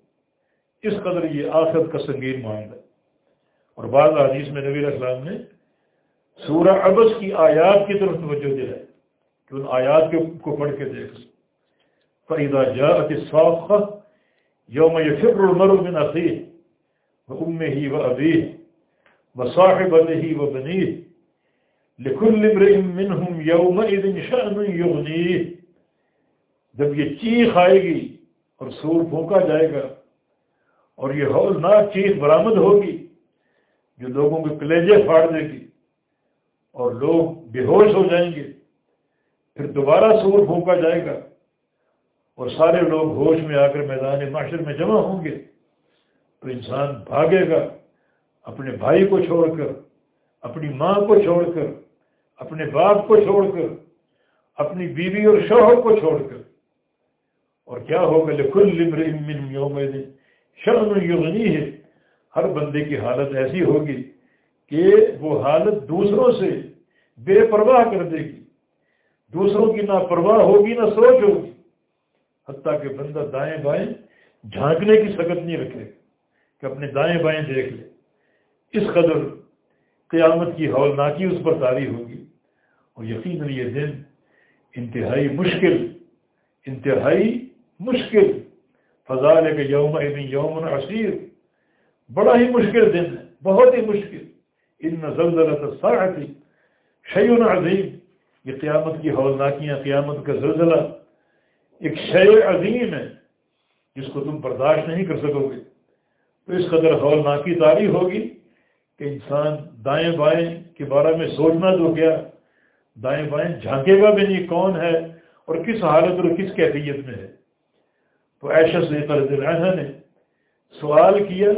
اس قدر یہ آخرت کا سنگین معاملہ اور بعض حدیث میں نبی السلام نے سورہ ابس کی آیات کی طرف توجہ دیا ہے کہ ان آیات کو پڑھ کے دیکھ۔ فریدا جا صاف یوم فکر المر بن عقیق ام ہی و ابی و صاحب ہی و بنی لکھل شأن یغنی جب یہ چیخ آئے گی اور سور پھونکا جائے گا اور یہ ہولناک چیز برآمد ہوگی جو لوگوں کے کلیجے پھاڑ دے گی اور لوگ بے ہوش ہو جائیں گے، پھر دوبارہ سور پھونکا جائے گا اور سارے لوگ ہوش میں آ کر میدان معاشر میں جمع ہوں گے۔ تو انسان بھاگے گا، اپنے بھائی کو چھوڑ کر، اپنی ماں کو چھوڑ کر، اپنے باپ کو چھوڑ کر، اپنی بیوی اور شوہر کو چھوڑ کر۔ اور کیا ہوگا؟ لکھل من یوم شرم یغنی ہے ہر بندے کی حالت ایسی ہوگی کہ وہ حالت دوسروں سے بے پرواہ کر دے گی۔ دوسروں کی نہ پرواہ ہوگی، نہ سوچ ہوگی۔ حتیٰ کہ بندہ دائیں بائیں جھانکنے کی سکت نہیں رکھے۔ گا کہ اپنے دائیں بائیں دیکھ لے۔ اس قدر قیامت کی ہولناکی اس پر تاری ہوگی۔ اور یقیناً یہ دن انتہائی مشکل انتہائی مشکل۔ فضال کے یوم یوم عصیر بڑا ہی مشکل دن ہے، بہت ہی مشکل۔ ان نزل شعیون عظیم یہ قیامت کی ہولناکیاں، قیامت کا زلزلہ ایک شع عظیم ہے، جس کو تم برداشت نہیں کر سکو گے۔ تو اس قدر ہولناکی تاری ہوگی کہ انسان دائیں بائیں کے بارے میں سوچنا تو کیا؟ دائیں بائیں جھانکے گا بھی نہیں کون ہے اور کس حالت اور کس کیفیت میں ہے؟ تو ایشا سے نے سوال کیا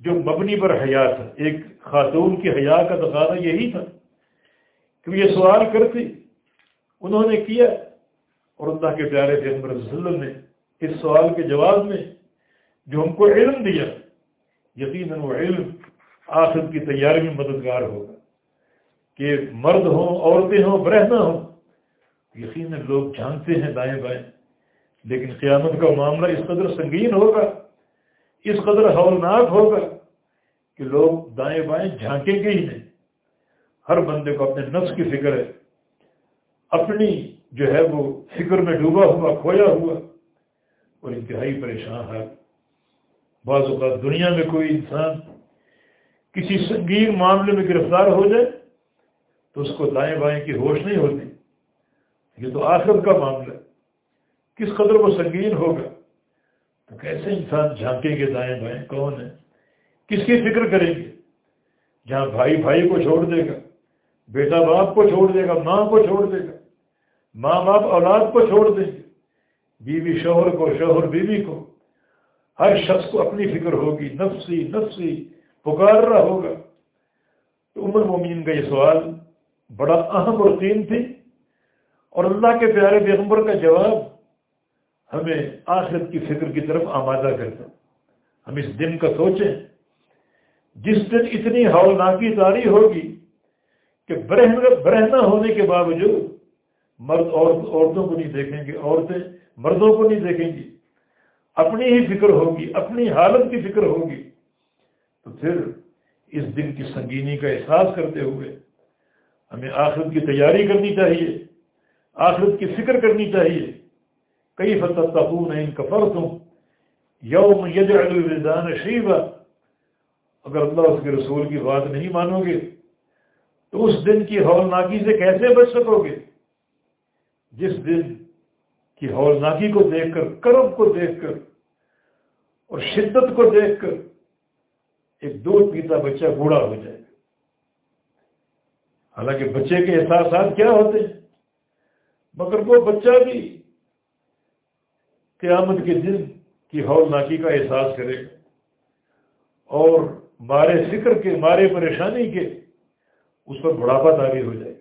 جو مبنی پر حیا تھا۔ ایک خاتون کی حیا کا تقاضا یہی تھا کہ یہ سوال کرتے۔ انہوں نے کیا اور اللہ کے پیارے صلی اللہ علیہ وسلم نے اس سوال کے جواب میں جو ہم کو علم دیا، یقیناً وہ علم آخر کی تیاری میں مددگار ہوگا۔ کہ مرد ہوں، عورتیں ہوں برہنا ہوں، یقیناً لوگ جانتے ہیں دائیں بائیں۔ لیکن قیامت کا معاملہ اس قدر سنگین ہوگا، اس قدر ہولناک ہوگا کہ لوگ دائیں بائیں جھانکیں گے ہی نہیں۔ ہر بندے کو اپنے نفس کی فکر ہے۔ اپنی جو ہے وہ فکر میں ڈوبا ہوا، کھویا ہوا اور انتہائی پریشان ہے۔ بعض اوقات دنیا میں کوئی انسان کسی سنگین معاملے میں گرفتار ہو جائے تو اس کو دائیں بائیں کی ہوش نہیں ہوتی۔ یہ تو آخر کا معاملہ ہے۔ کس قدر وہ سنگین ہوگا؟ تو کیسے انسان جھانکیں گے دائیں بائیں؟ کون ہے؟ کس کی فکر کریں گے جہاں بھائی بھائی کو چھوڑ دے گا، بیٹا باپ کو چھوڑ دے گا، ماں کو چھوڑ دے گا، ماں باپ اولاد کو چھوڑ دیں گے۔ بیوی شوہر کو، شوہر بیوی کو۔ ہر شخص کو اپنی فکر ہوگی، نفسی نفسی پکار رہا ہوگا۔ تو عمر مومین کا یہ سوال بڑا اہم اور قیم تھی۔ اور اللہ کے پیارے پیغمبر کا جواب ہمیں آخرت کی فکر کی طرف آمادہ کرتا۔ ہم اس دن کا سوچیں۔ جس دن اتنی ہولناکی تاری ہوگی کہ برہن برہنا ہونے کے باوجود مرد عورتوں کو نہیں دیکھیں گے، عورتیں مردوں کو نہیں دیکھیں گی۔ اپنی ہی فکر ہوگی، اپنی حالت کی فکر ہوگی۔ تو پھر اس دن کی سنگینی کا احساس کرتے ہوئے ہمیں آخرت کی تیاری کرنی چاہیے، آخرت کی فکر کرنی چاہیے۔ کئی فتح نہیں کفر تم یوم یجعل شیبہ اگر اللہ اس کے رسول کی بات نہیں مانو گے، تو اس دن کی ہولناکی سے کیسے بچ سکو گے؟ جس دن کی ہولناکی کو دیکھ کر، کرم کو دیکھ کر اور شدت کو دیکھ کر ایک دودھ پیتا بچہ بوڑھا ہو جائے۔ حالانکہ بچے کے احساسات کیا ہوتے ہیں؟ مگر وہ بچہ بھی قیامت کے دن کی ہولناکی کا احساس کرے گا۔ اور مارے فکر کے، مارے پریشانی کے اس پر بڑھاپا تاری ہو جائے گا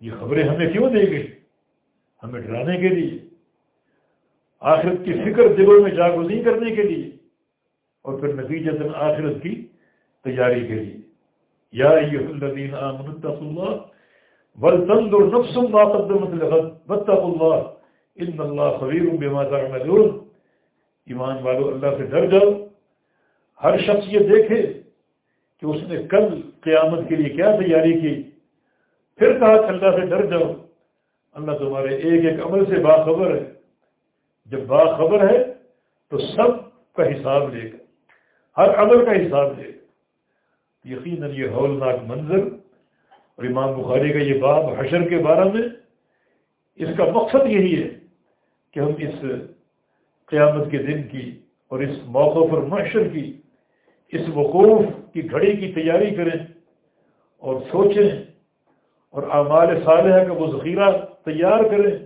یہ خبریں ہمیں کیوں دے گئی؟ ہمیں ڈرانے کے لیے، آخرت کی فکر دلوں میں جاگوزی کرنے کے لیے، اور پھر نتیجہ آخرت کی تیاری کے لیے۔ یا الذین آمنوا اتقوا اللہ ولتنظر نفس ما قدمت لغد، واتقوا اللہ، ان اللہ خبیر بما تعملون۔ ایمان والو، اللہ سے ڈر جاؤ۔ ہر شخص یہ دیکھے کہ اس نے کل قیامت کے لیے کیا تیاری کی۔ پھر کہا کہ اللہ سے ڈر جاؤ۔ اللہ تمہارے ایک ایک عمل سے باخبر ہے۔ جب باخبر ہے تو سب کا حساب لے گا ہر عمل کا حساب لے گا یقیناً یہ ہولناک منظر، اور امام بخاری کا یہ باب حشر کے بارے میں، اس کا مقصد یہی ہے کہ ہم اس قیامت کے دن کی اور اس موقع پر معاشر کی، اس وقوف کی گھڑی کی تیاری کریں اور سوچیں اور اعمال صالحہ کا وہ ذخیرہ تیار کریں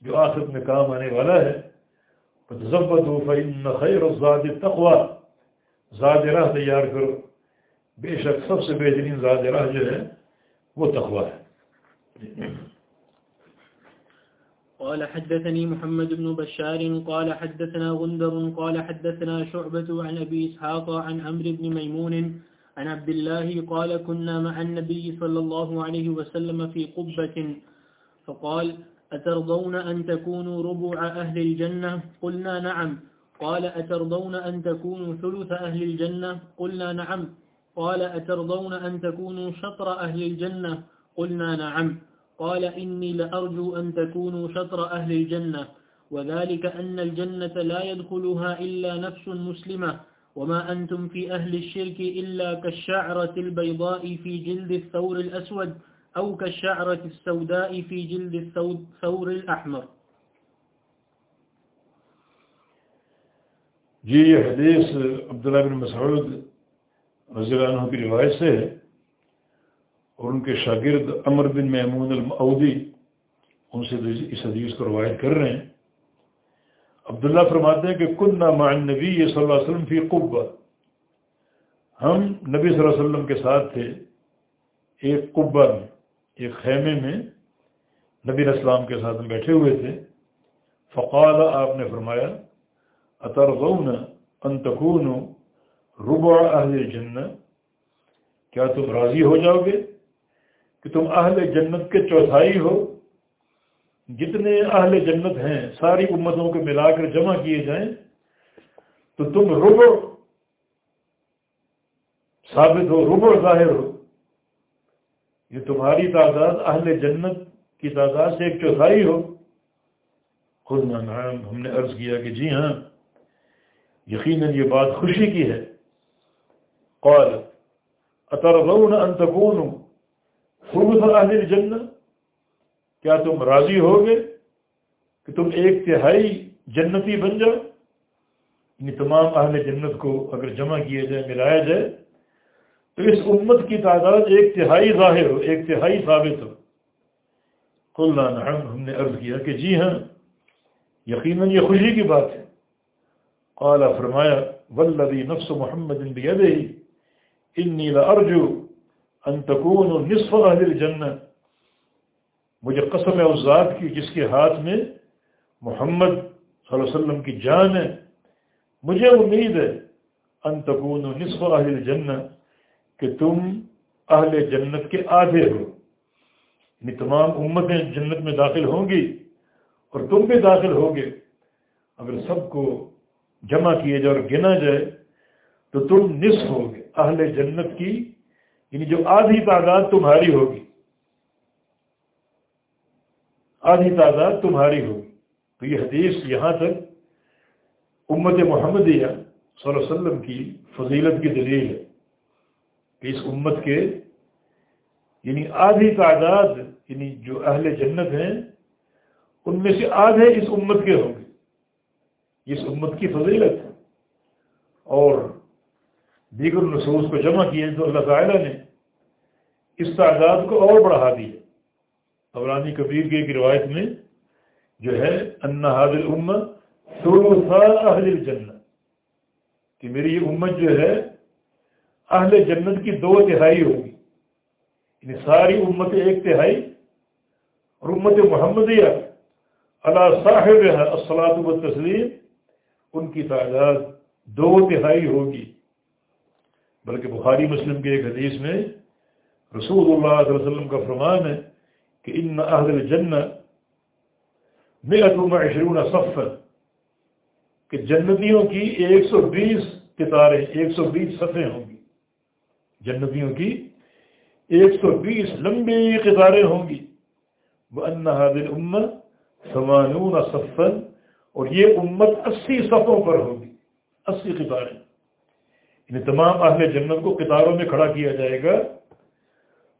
جو آخر میں کام آنے والا ہے۔ ضبط و فعین خیر و زاد تقوا زاد راہ تیار کرو۔ بے شک سب سے بہترین ذات راہ جو ہے وہ تقوی ہے۔ قال حدثني محمد بن بشار، قال حدثنا غندر، قال حدثنا شعبة عن أبي إسحاق عن عمرو بن ميمون عن عبد الله قال كنا مع النبي صلى الله عليه وسلم في قبة. فقال، أترضون أن تكونوا ربع أهل الجنة؟ قلنا نعم. قال، أترضون أن تكونوا ثلث أهل الجنة؟ قلنا نعم. قال، أترضون أن تكونوا شطر أهل الجنة؟ قلنا نعم. قال، إني لأرجو أن تكونوا شطر أهل الجنة. وذلك أن الجنة لا يدخلها إلا نفس مسلمة. وما أنتم في أهل الشرك إلا كالشعرة البيضاء في جلد الثور الأسود أو كالشعرة السوداء في جلد الثور الأحمر. جی یہ حدیث عبداللہ بن مسعود رضی اللہ عنہ کی روایت سے ہے اور ان کے شاگرد امر بن محمود المعودی، ان سے اس حدیث کو روایت کر رہے ہیں۔ عبداللہ فرماتے ہیں کہ کن نہ نبی صلی اللہ علیہ وسلم فی قبا ہم نبی صلی اللہ علیہ وسلم کے ساتھ تھے، ایک قبا میں، ایک خیمے میں نبی اسلام کے ساتھ بیٹھے ہوئے تھے۔ فقال آپ نے فرمایا اترغون ان تکون ربع اہل جنت کیا تم راضی ہو جاؤ گے کہ تم اہل جنت کے چوتھائی ہو؟ جتنے اہل جنت ہیں، ساری امتوں کو ملا کر جمع کیے جائیں، تو تم ربع ثابت ہو، ربع ظاہر ہو۔ یہ تمہاری تعداد اہل جنت کی تعداد سے ایک چوتھائی ہو۔ خود نام ہم نے عرض کیا کہ جی ہاں یقیناً یہ بات خوشی کی ہے۔ قال اترغون ان تكونوا ثلث اهل الجنہ؟ کیا تم راضی ہوگے کہ تم ایک تہائی جنتی بن جاؤ؟ یعنی تمام اہل جنت کو اگر جمع کیا جائے، ملایا جائے، تو اس امت کی تعداد ایک تہائی ظاہر ہو، ایک تہائی ثابت ہو۔ قلنا نعم، ہم نے عرض کیا کہ جی ہاں یقیناً یہ خوشی کی بات ہے۔ قال، فرمایا، والذی نفس محمد بیدہ انی لارجو ان تکون نصف اہل الجنہ۔ مجھے قسم ہے اس ذات کی جس کے ہاتھ میں محمد صلی اللہ علیہ وسلم کی جان ہے۔ مجھے امید ہے ان تکون نصف اہل الجنہ، کہ تم اہل جنت کے آدھے ہو۔ یعنی تمام امتیں جنت میں داخل ہوں گی اور تم بھی داخل ہوگے اگر سب کو جمع کیے جائے اور گنا جائے، تو تم نصف ہوگے اہل جنت کی یعنی جو آدھی تعداد تمہاری ہوگی۔ آدھی تعداد تمہاری ہوگی تو یہ حدیث یہاں تک امت محمدیہ صلی اللہ علیہ وسلم کی فضیلت کی دلیل ہے کہ اس امت کے یعنی آدھی تعداد یعنی جو اہل جنت ہیں، ان میں سے آدھے اس امت کے ہوں گے۔ اس امت کی فضیلت ہے۔ اور دیگر نصوص کو جمع کیے تو اللہ تعالیٰ نے اس تعداد کو اور بڑھا دیا۔ قبرانی کبیر کی ایک روایت میں جو ہے، ان حاضل امت اہل الجنت کہ میری یہ امت جو ہے، اہل جنت کی دو تہائی ہوگی۔ یعنی ساری امت ایک تہائی اور امت محمدیہ اللہ صاحب السلاط و تسلیم ان کی تعداد دو تہائی ہوگی۔ بلکہ بخاری مسلم کے ایک حدیث میں رسول اللہ علیہ وسلم کا فرمان ہے کہ ان اہل جنت میں عشرون صفر کہ جنتیوں کی ایک سو بیس کتاریں ایک سو بیس صفحے ہوں گی۔ جنتیوں کی ایک سو بیس لمبی قطاریں ہوں گی۔ وہ ان حاضر امت سمانون صفن اور یہ امت اسی صفوں پر ہوگی اسی قطاریں یعنی تمام اہل جنت کو قطاروں میں کھڑا کیا جائے گا۔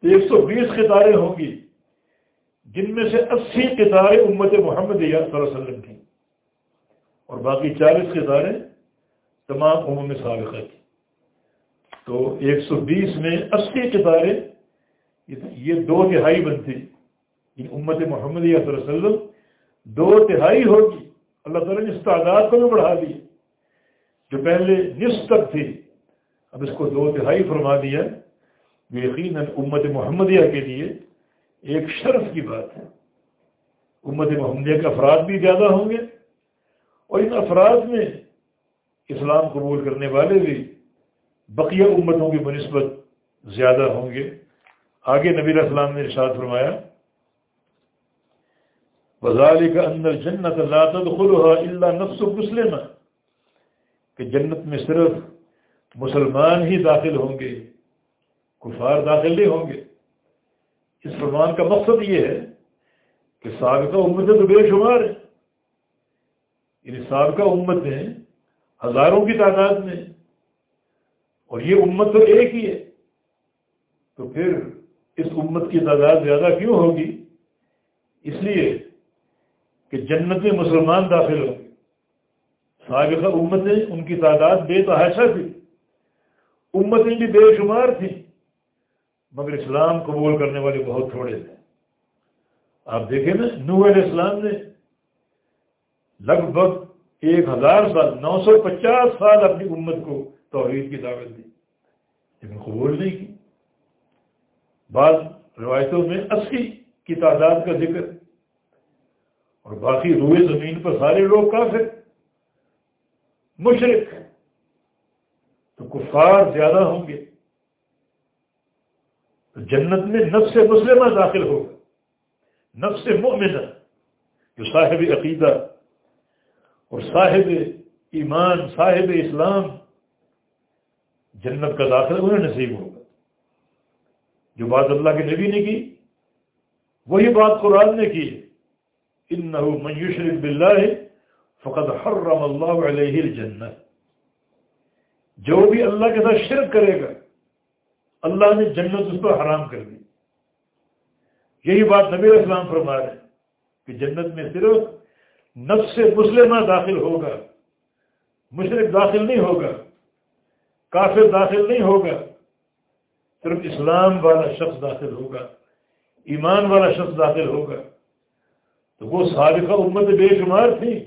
ایک سو بیس قطاریں ہوں گی۔ جن میں سے اسی قطاریں امت محمد صلی اللہ علیہ وسلم کی۔ اور باقی چالیس قطاریں تمام عموم سابقہ کی۔ تو ایک سو بیس میں اسی کتاریں یہ دو تہائی بنتی۔ ان امت محمد صلی اللہ علیہ وسلم دو تہائی ہوگی۔ اللہ تعالیٰ نے اس تعداد کو بھی بڑھا دی۔ جو پہلے نصف تک تھی، اب اس کو دو تہائی فرما دیا۔ یقیناً امت محمدیہ کے لیے ایک شرف کی بات ہے۔ امت محمدیہ کے افراد بھی زیادہ ہوں گے اور ان افراد میں اسلام قبول کرنے والے بھی بقیہ امتوں کی بنسبت زیادہ ہوں گے۔ آگے نبی السلام نے ارشاد فرمایا وزال کا اندر جنت اللہ اللہ نفس و مسلم کہ جنت میں صرف مسلمان ہی داخل ہوں گے، کفار داخل نہیں ہوں گے۔ اس فرمان کا مقصد یہ ہے کہ سابقہ امتیں تو بے شمار ہیں یعنی سابقہ امتیں ہزاروں کی تعداد میں اور یہ امت تو ایک ہی ہے۔ تو پھر اس امت کی تعداد زیادہ کیوں ہوگی؟ اس لیے کہ جنت میں مسلمان داخل ہوں گے۔ سابقہ امتیں ان کی تعداد بے تحاشا تھی۔ امتیں بھی بے شمار تھیں۔ مگر اسلام قبول کرنے والے بہت تھوڑے تھے آپ دیکھیں نا نو علیہ السلام نے لگ بھگ ایک ہزار سال، نو سو پچاس سال اپنی امت کو توحید کی دعوت دی، لیکن قبول نہیں کی۔ بعض روایتوں میں اسی کی تعداد کا ذکر۔ اور باقی روئے زمین پر سارے لوگ کافر مشرق تو کفار زیادہ ہوں گے۔ تو جنت میں نفس مسلمہ داخل ہوگا نفس مؤمنہ جو صاحب عقیدہ اور صاحب ایمان، صاحب اسلام جنت کا داخلہ انہیں نصیب ہوگا جو بات اللہ کے نبی نے کی، وہی بات قرآن نے کی ان میوشرف بلّہ فقط حرم اللہ علیہ الجنت جو بھی اللہ کے ساتھ شرک کرے گا اللہ نے جنت اس پر حرام کر دی۔ یہی بات نبی اسلام فرما رہے ہیں کہ جنت میں صرف نفس مسلمہ داخل ہوگا مشرق داخل نہیں ہوگا، کافر داخل نہیں ہوگا، صرف اسلام والا شخص داخل ہوگا، ایمان والا شخص داخل ہوگا۔ تو وہ سابقہ امت بے شمار تھی،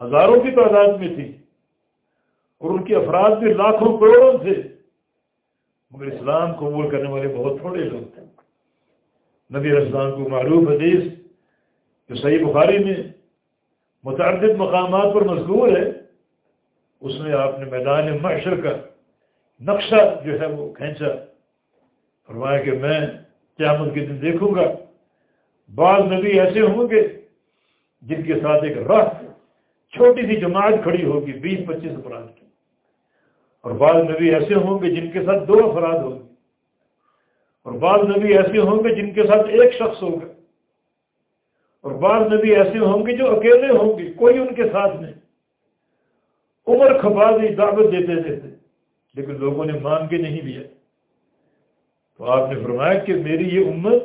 ہزاروں کی تعداد میں تھی اور ان کے افراد بھی لاکھوں کروڑوں تھے۔ مگر اسلام قبول کرنے والے بہت تھوڑے لوگ تھے نبی اسلام کو معروف حدیث جو صحیح بخاری میں متعدد مقامات پر مذکور ہے، اس میں آپ نے میدان معاشر کا نقشہ جو ہے وہ کھینچا۔ فرمایا کہ میں قیامت کے دن دیکھوں گا۔ بعض نبی ایسے ہوں گے جن کے ساتھ ایک راہ چھوٹی سی جماعت کھڑی ہوگی، بیس پچیس افراد کی۔ اور بعض نبی ایسے ہوں گے جن کے ساتھ دو افراد ہوں گے۔ اور بعض نبی ایسے ہوں گے جن کے ساتھ ایک شخص ہوگا اور بعض نبی ایسے ہوں گے جو اکیلے ہوں گے، کوئی ان کے ساتھ نہیں۔ عمر کھپا دی دعوت دیتے دیتے۔ لیکن لوگوں نے مان کے نہیں لیا۔ تو آپ نے فرمایا کہ میری یہ امت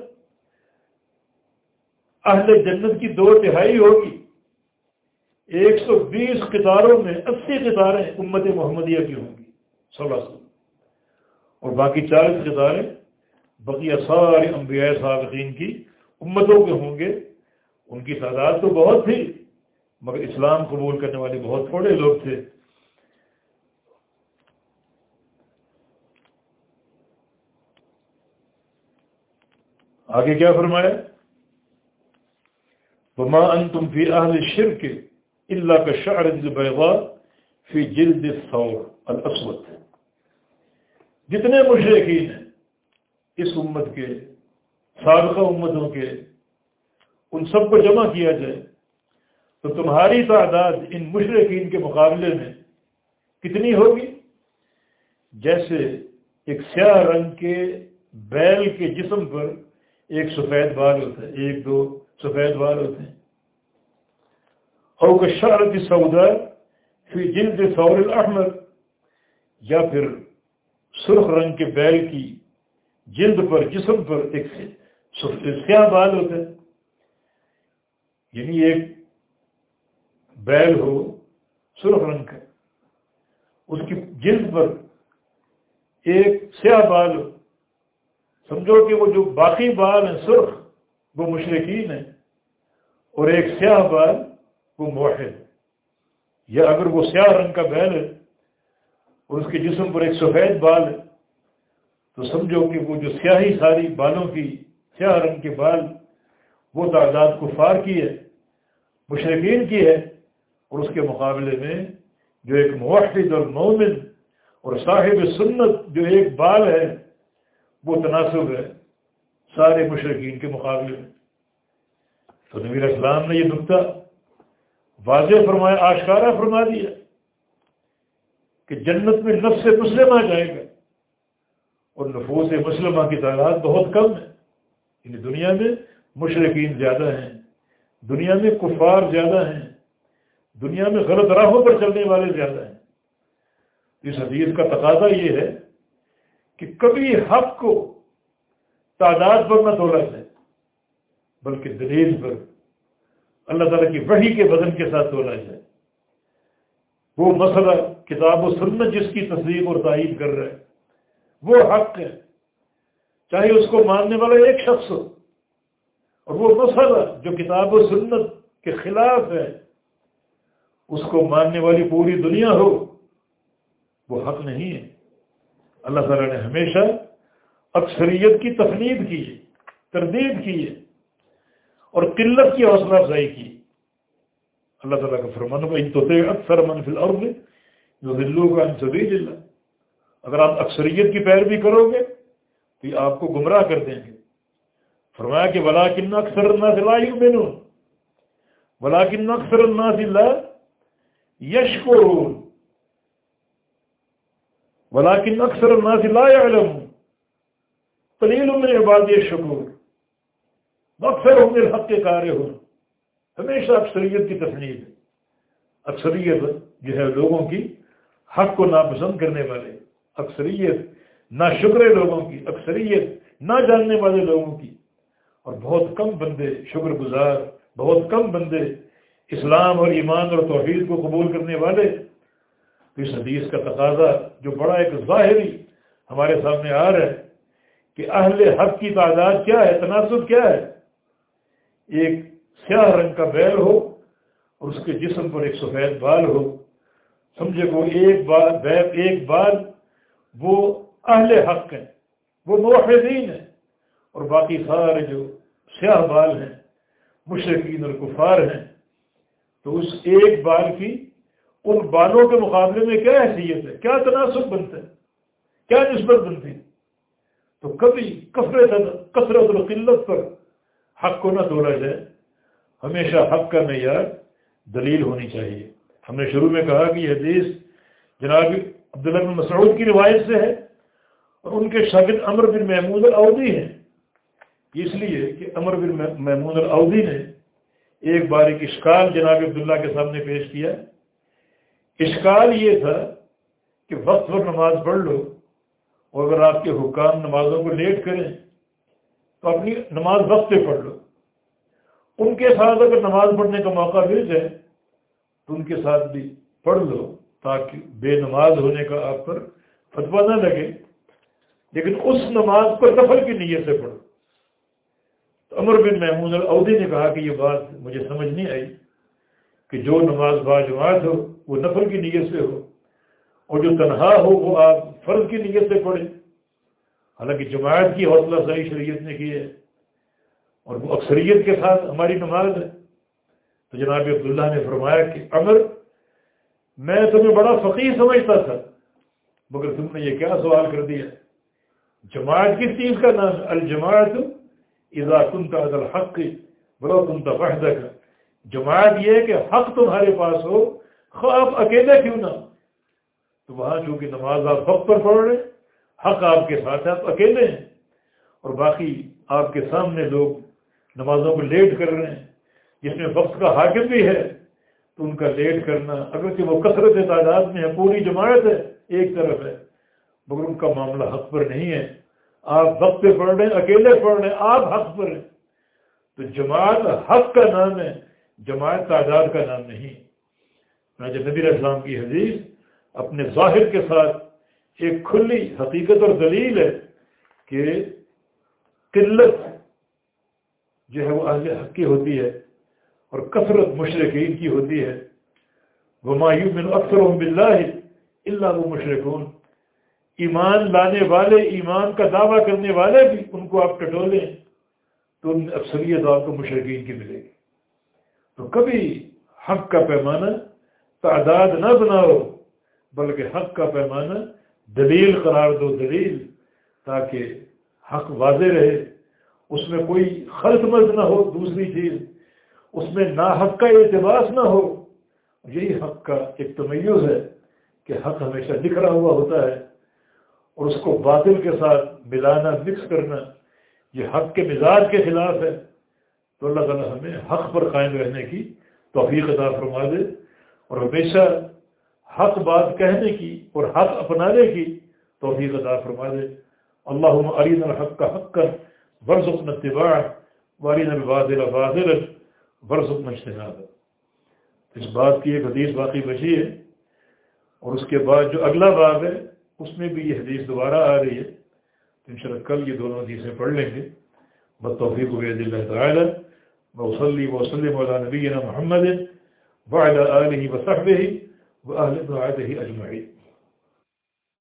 اہل جنت کی دو تہائی ہوگی۔ ایک سو بیس قطاروں میں اسی قطاریں امت محمدیہ کی ہوں گی۔ سولہ سو اور باقی چالیس قطاریں بقیہ سارے انبیاء صابقین کی امتوں کے ہوں گے۔ ان کی تعداد تو بہت تھی، مگر اسلام قبول کرنے والے بہت تھوڑے لوگ تھے۔ آگے کیا فرمایا؟ وما انتم فی اہل شرک اللہ کا شعر البیضاء فی جلد الثور الاسود جتنے مشرقین ہیں اس امت کے، سابقہ امتوں کے، ان سب کو جمع کیا جائے تو تمہاری تعداد ان مشرقین کے مقابلے میں کتنی ہوگی؟ جیسے ایک سیاہ رنگ کے بیل کے جسم پر ایک سفید بال ہوتا ہے، ایک دو سفید بال ہوتے ہیں۔ اور شرط سودا پھر جلد سور الاحمر یا پھر سرخ رنگ کے بیل کی جلد پر، جسم پر ایک سیاہ بال ہوتے ہیں یعنی ایک بیل ہو، سرخ رنگ کا۔ اس کی جلد پر ایک سیاہ بال ہو۔ سمجھو کہ وہ جو باقی بال ہیں سرخ، وہ مشرقین ہیں۔ اور ایک سیاہ بال، وہ موحد۔ یا اگر وہ سیاہ رنگ کا بیل ہے اور اس کے جسم پر ایک سفید بال ہے۔ تو سمجھو کہ وہ جو سیاہی ساری بالوں کی، سیاہ رنگ کے بال، وہ تعداد کفار کی ہے مشرقین کی ہے۔ اور اس کے مقابلے میں جو ایک موحد اور مومن اور صاحب سنت جو ایک بال ہے، وہ تناسب ہے سارے مشرقین کے مقابلے میں۔ تو نبی اسلام نے یہ نقطہ واضح فرمایا، آشکارا فرما دیا۔ کہ جنت میں نفس مسلم آ جائے گا اور نفوس مسلمہ کی تعداد بہت کم ہے۔ یعنی دنیا میں مشرقین زیادہ ہیں، دنیا میں کفار زیادہ ہیں، دنیا میں غلط راہوں پر چلنے والے زیادہ ہیں۔ اس حدیث کا تقاضا یہ ہے کہ کبھی حق کو تعداد پر نہ تولا جائے، بلکہ دلیل پر اللہ تعالیٰ کی وحی کے بدن کے ساتھ تولا جائے۔ وہ مسئلہ کتاب و سنت جس کی تصدیق اور تعین کر رہے وہ حق ہے۔ چاہے اس کو ماننے والا ایک شخص ہو۔ اور وہ مسئلہ جو کتاب و سنت کے خلاف ہے، اس کو ماننے والی پوری دنیا ہو، وہ حق نہیں ہے۔ اللہ تعالیٰ نے ہمیشہ اکثریت کی تفنید کی ہے، تردید کی ہے اور قلت کی حوصلہ افزائی کی اللہ تعالیٰ کا فرمان ان تو اکثر منفل اور جو دلو کا انصبی اللہ. اگر آپ اکثریت کی پیروی کرو گے تو یہ آپ کو گمراہ کر دیں گے۔ فرمایا کہ ولا کن اکثر اللہ سے بینو ولا کن اکثر اللہ سے یش کو ولا کن اکثر اللہ سے لا علم تلیل میں عباد شکور اکثر ہوں گے حق کے کارے ہو ہمیشہ اکثریت کی تفریح اکثریت جو ہے لوگوں کی حق کو ناپسند کرنے والے، اکثریت نہ شکر لوگوں کی، اکثریت نہ جاننے والے لوگوں کی۔ اور بہت کم بندے شکر گزار، بہت کم بندے اسلام اور ایمان اور توحید کو قبول کرنے والے۔ اس حدیث کا تقاضا جو بڑا ایک ظاہری ہمارے سامنے آ رہا ہے کہ اہل حق کی تعداد کیا ہے، تناسب کیا ہے؟ ایک سیاہ رنگ کا بیل ہو اور اس کے جسم پر ایک سفید بال ہو۔ سمجھے وہ ایک بال ایک بال، وہ اہل حق ہیں، وہ موحدین ہیں اور باقی سارے جو سیاہ بال ہیں مشرقین اور کفار ہیں۔ تو اس ایک بال کی ان بالوں کے مقابلے میں کیا حیثیت ہے؟ کیا تناسب بنتا ہے؟ کیا نسبت بنتی تو کبھی کثرت کثرت اور قلت پر حق کو نہ توڑا جائے۔ ہمیشہ حق کا معیار دلیل ہونی چاہیے۔ ہم نے شروع میں کہا کہ یہ حدیث جناب عبداللہ بن مسعود کی روایت سے ہے اور ان کے شاگرد امر بن محمود الاودی ہیں۔ اس لیے کہ امر بن محمود الاودی نے ایک بار ایک اشکال جناب عبداللہ کے سامنے پیش کیا۔ اشکال یہ تھا کہ وقت پر نماز پڑھ لو اور اگر آپ کے حکام نمازوں کو لیٹ کریں تو اپنی نماز وقت پہ پڑھ لو۔ ان کے ساتھ اگر نماز پڑھنے کا موقع مل جائے تو ان کے ساتھ بھی پڑھ لو تاکہ بے نماز ہونے کا آپ پر فتوا نہ لگے۔ لیکن اس نماز پر نفل کی نیت سے پڑھو۔ تو عمر بن محمود العودی نے کہا کہ یہ بات مجھے سمجھ نہیں آئی کہ جو نماز با جماعت ہو، وہ نفل کی نیت سے ہو، اور جو تنہا ہو، وہ آپ فرض کی نیت سے پڑھیں۔ حالانکہ جماعت کی حوصلہ افزائی شریعت نے کی ہے۔ اور وہ اکثریت کے ساتھ ہماری نماز ہے۔ تو جناب عبداللہ نے فرمایا کہ امر، میں تمہیں بڑا فقیر سمجھتا تھا، مگر تم نے یہ کیا سوال کر دیا؟ جماعت کس چیز کا نام الجماعت اذا كنت على الحق ولو كنت وحدك جماعت یہ کہ حق تمہارے پاس ہو آپ اکیلے کیوں نہ تو وہاں چونکہ نماز آپ وقت پر پڑھ رہے حق آپ کے ساتھ آپ اکیلے ہیں۔ اور باقی آپ کے سامنے لوگ نمازوں کو لیٹ کر رہے ہیں، جس میں وقت کا حاکم بھی ہے، تو ان کا لیٹ کرنا اگر کہ وہ کثرت تعداد میں ہے، پوری جماعت ہے، ایک طرف ہے، مگر ان کا معاملہ حق پر نہیں ہے۔ آپ وقت پہ پڑھ رہے ہیں، اکیلے پڑھ رہے ہیں، آپ حق پر ہیں۔ تو جماعت حق کا نام ہے، جماعت تعداد کا نام نہیں۔ جب نبی اسلام کی حدیث اپنے ظاہر کے ساتھ ایک کھلی حقیقت اور دلیل ہے کہ قلت جو ہے وہ اہل حق کی ہوتی ہے اور کثرت مشرقین کی ہوتی ہے۔ وہ مایوب اکثر بلّہ اللہ وہ مشرقون ایمان لانے والے، ایمان کا دعویٰ کرنے والے بھی ان کو آپ ٹٹولیں تو ان اکثریت آپ کو مشرقین کی ملے گی۔ تو کبھی حق کا پیمانہ تعداد نہ بناؤ، بلکہ حق کا پیمانہ دلیل قرار دو دلیل تاکہ حق واضح رہے۔ اس میں کوئی خلط مرض نہ ہو، دوسری چیز، اس میں نا حق کا اعتباس نہ ہو، یہی حق کا ایک تمیز ہے کہ حق ہمیشہ نکھرا ہوا ہوتا ہے اور اس کو باطل کے ساتھ ملانا، مکس کرنا، یہ حق کے مزاج کے خلاف ہے۔ تو اللہ تعالیٰ ہمیں حق پر قائم رہنے کی توفیق عطا فرما دے اور ہمیشہ حق بات کہنے کی اور حق اپنانے کی توفیق عطا فرما دے۔ اللہ عرین الحق کا حق کر ورژ اتباع وارین البادل بادل ورژ اجتناب اس بات کی ایک حدیث باقی بچی ہے، اور اس کے بعد جو اگلا باب ہے، اس میں بھی یہ حدیث دوبارہ آ رہی ہے۔ تو ان شاء اللہ کل یہ دونوں حدیثیں پڑھ لیں گے۔ بد توفیق عبید اللہ تعالیٰ وصلی وسلم علی نبینا محمد وعلى آلہ وصحبہ وآلہ اجمعین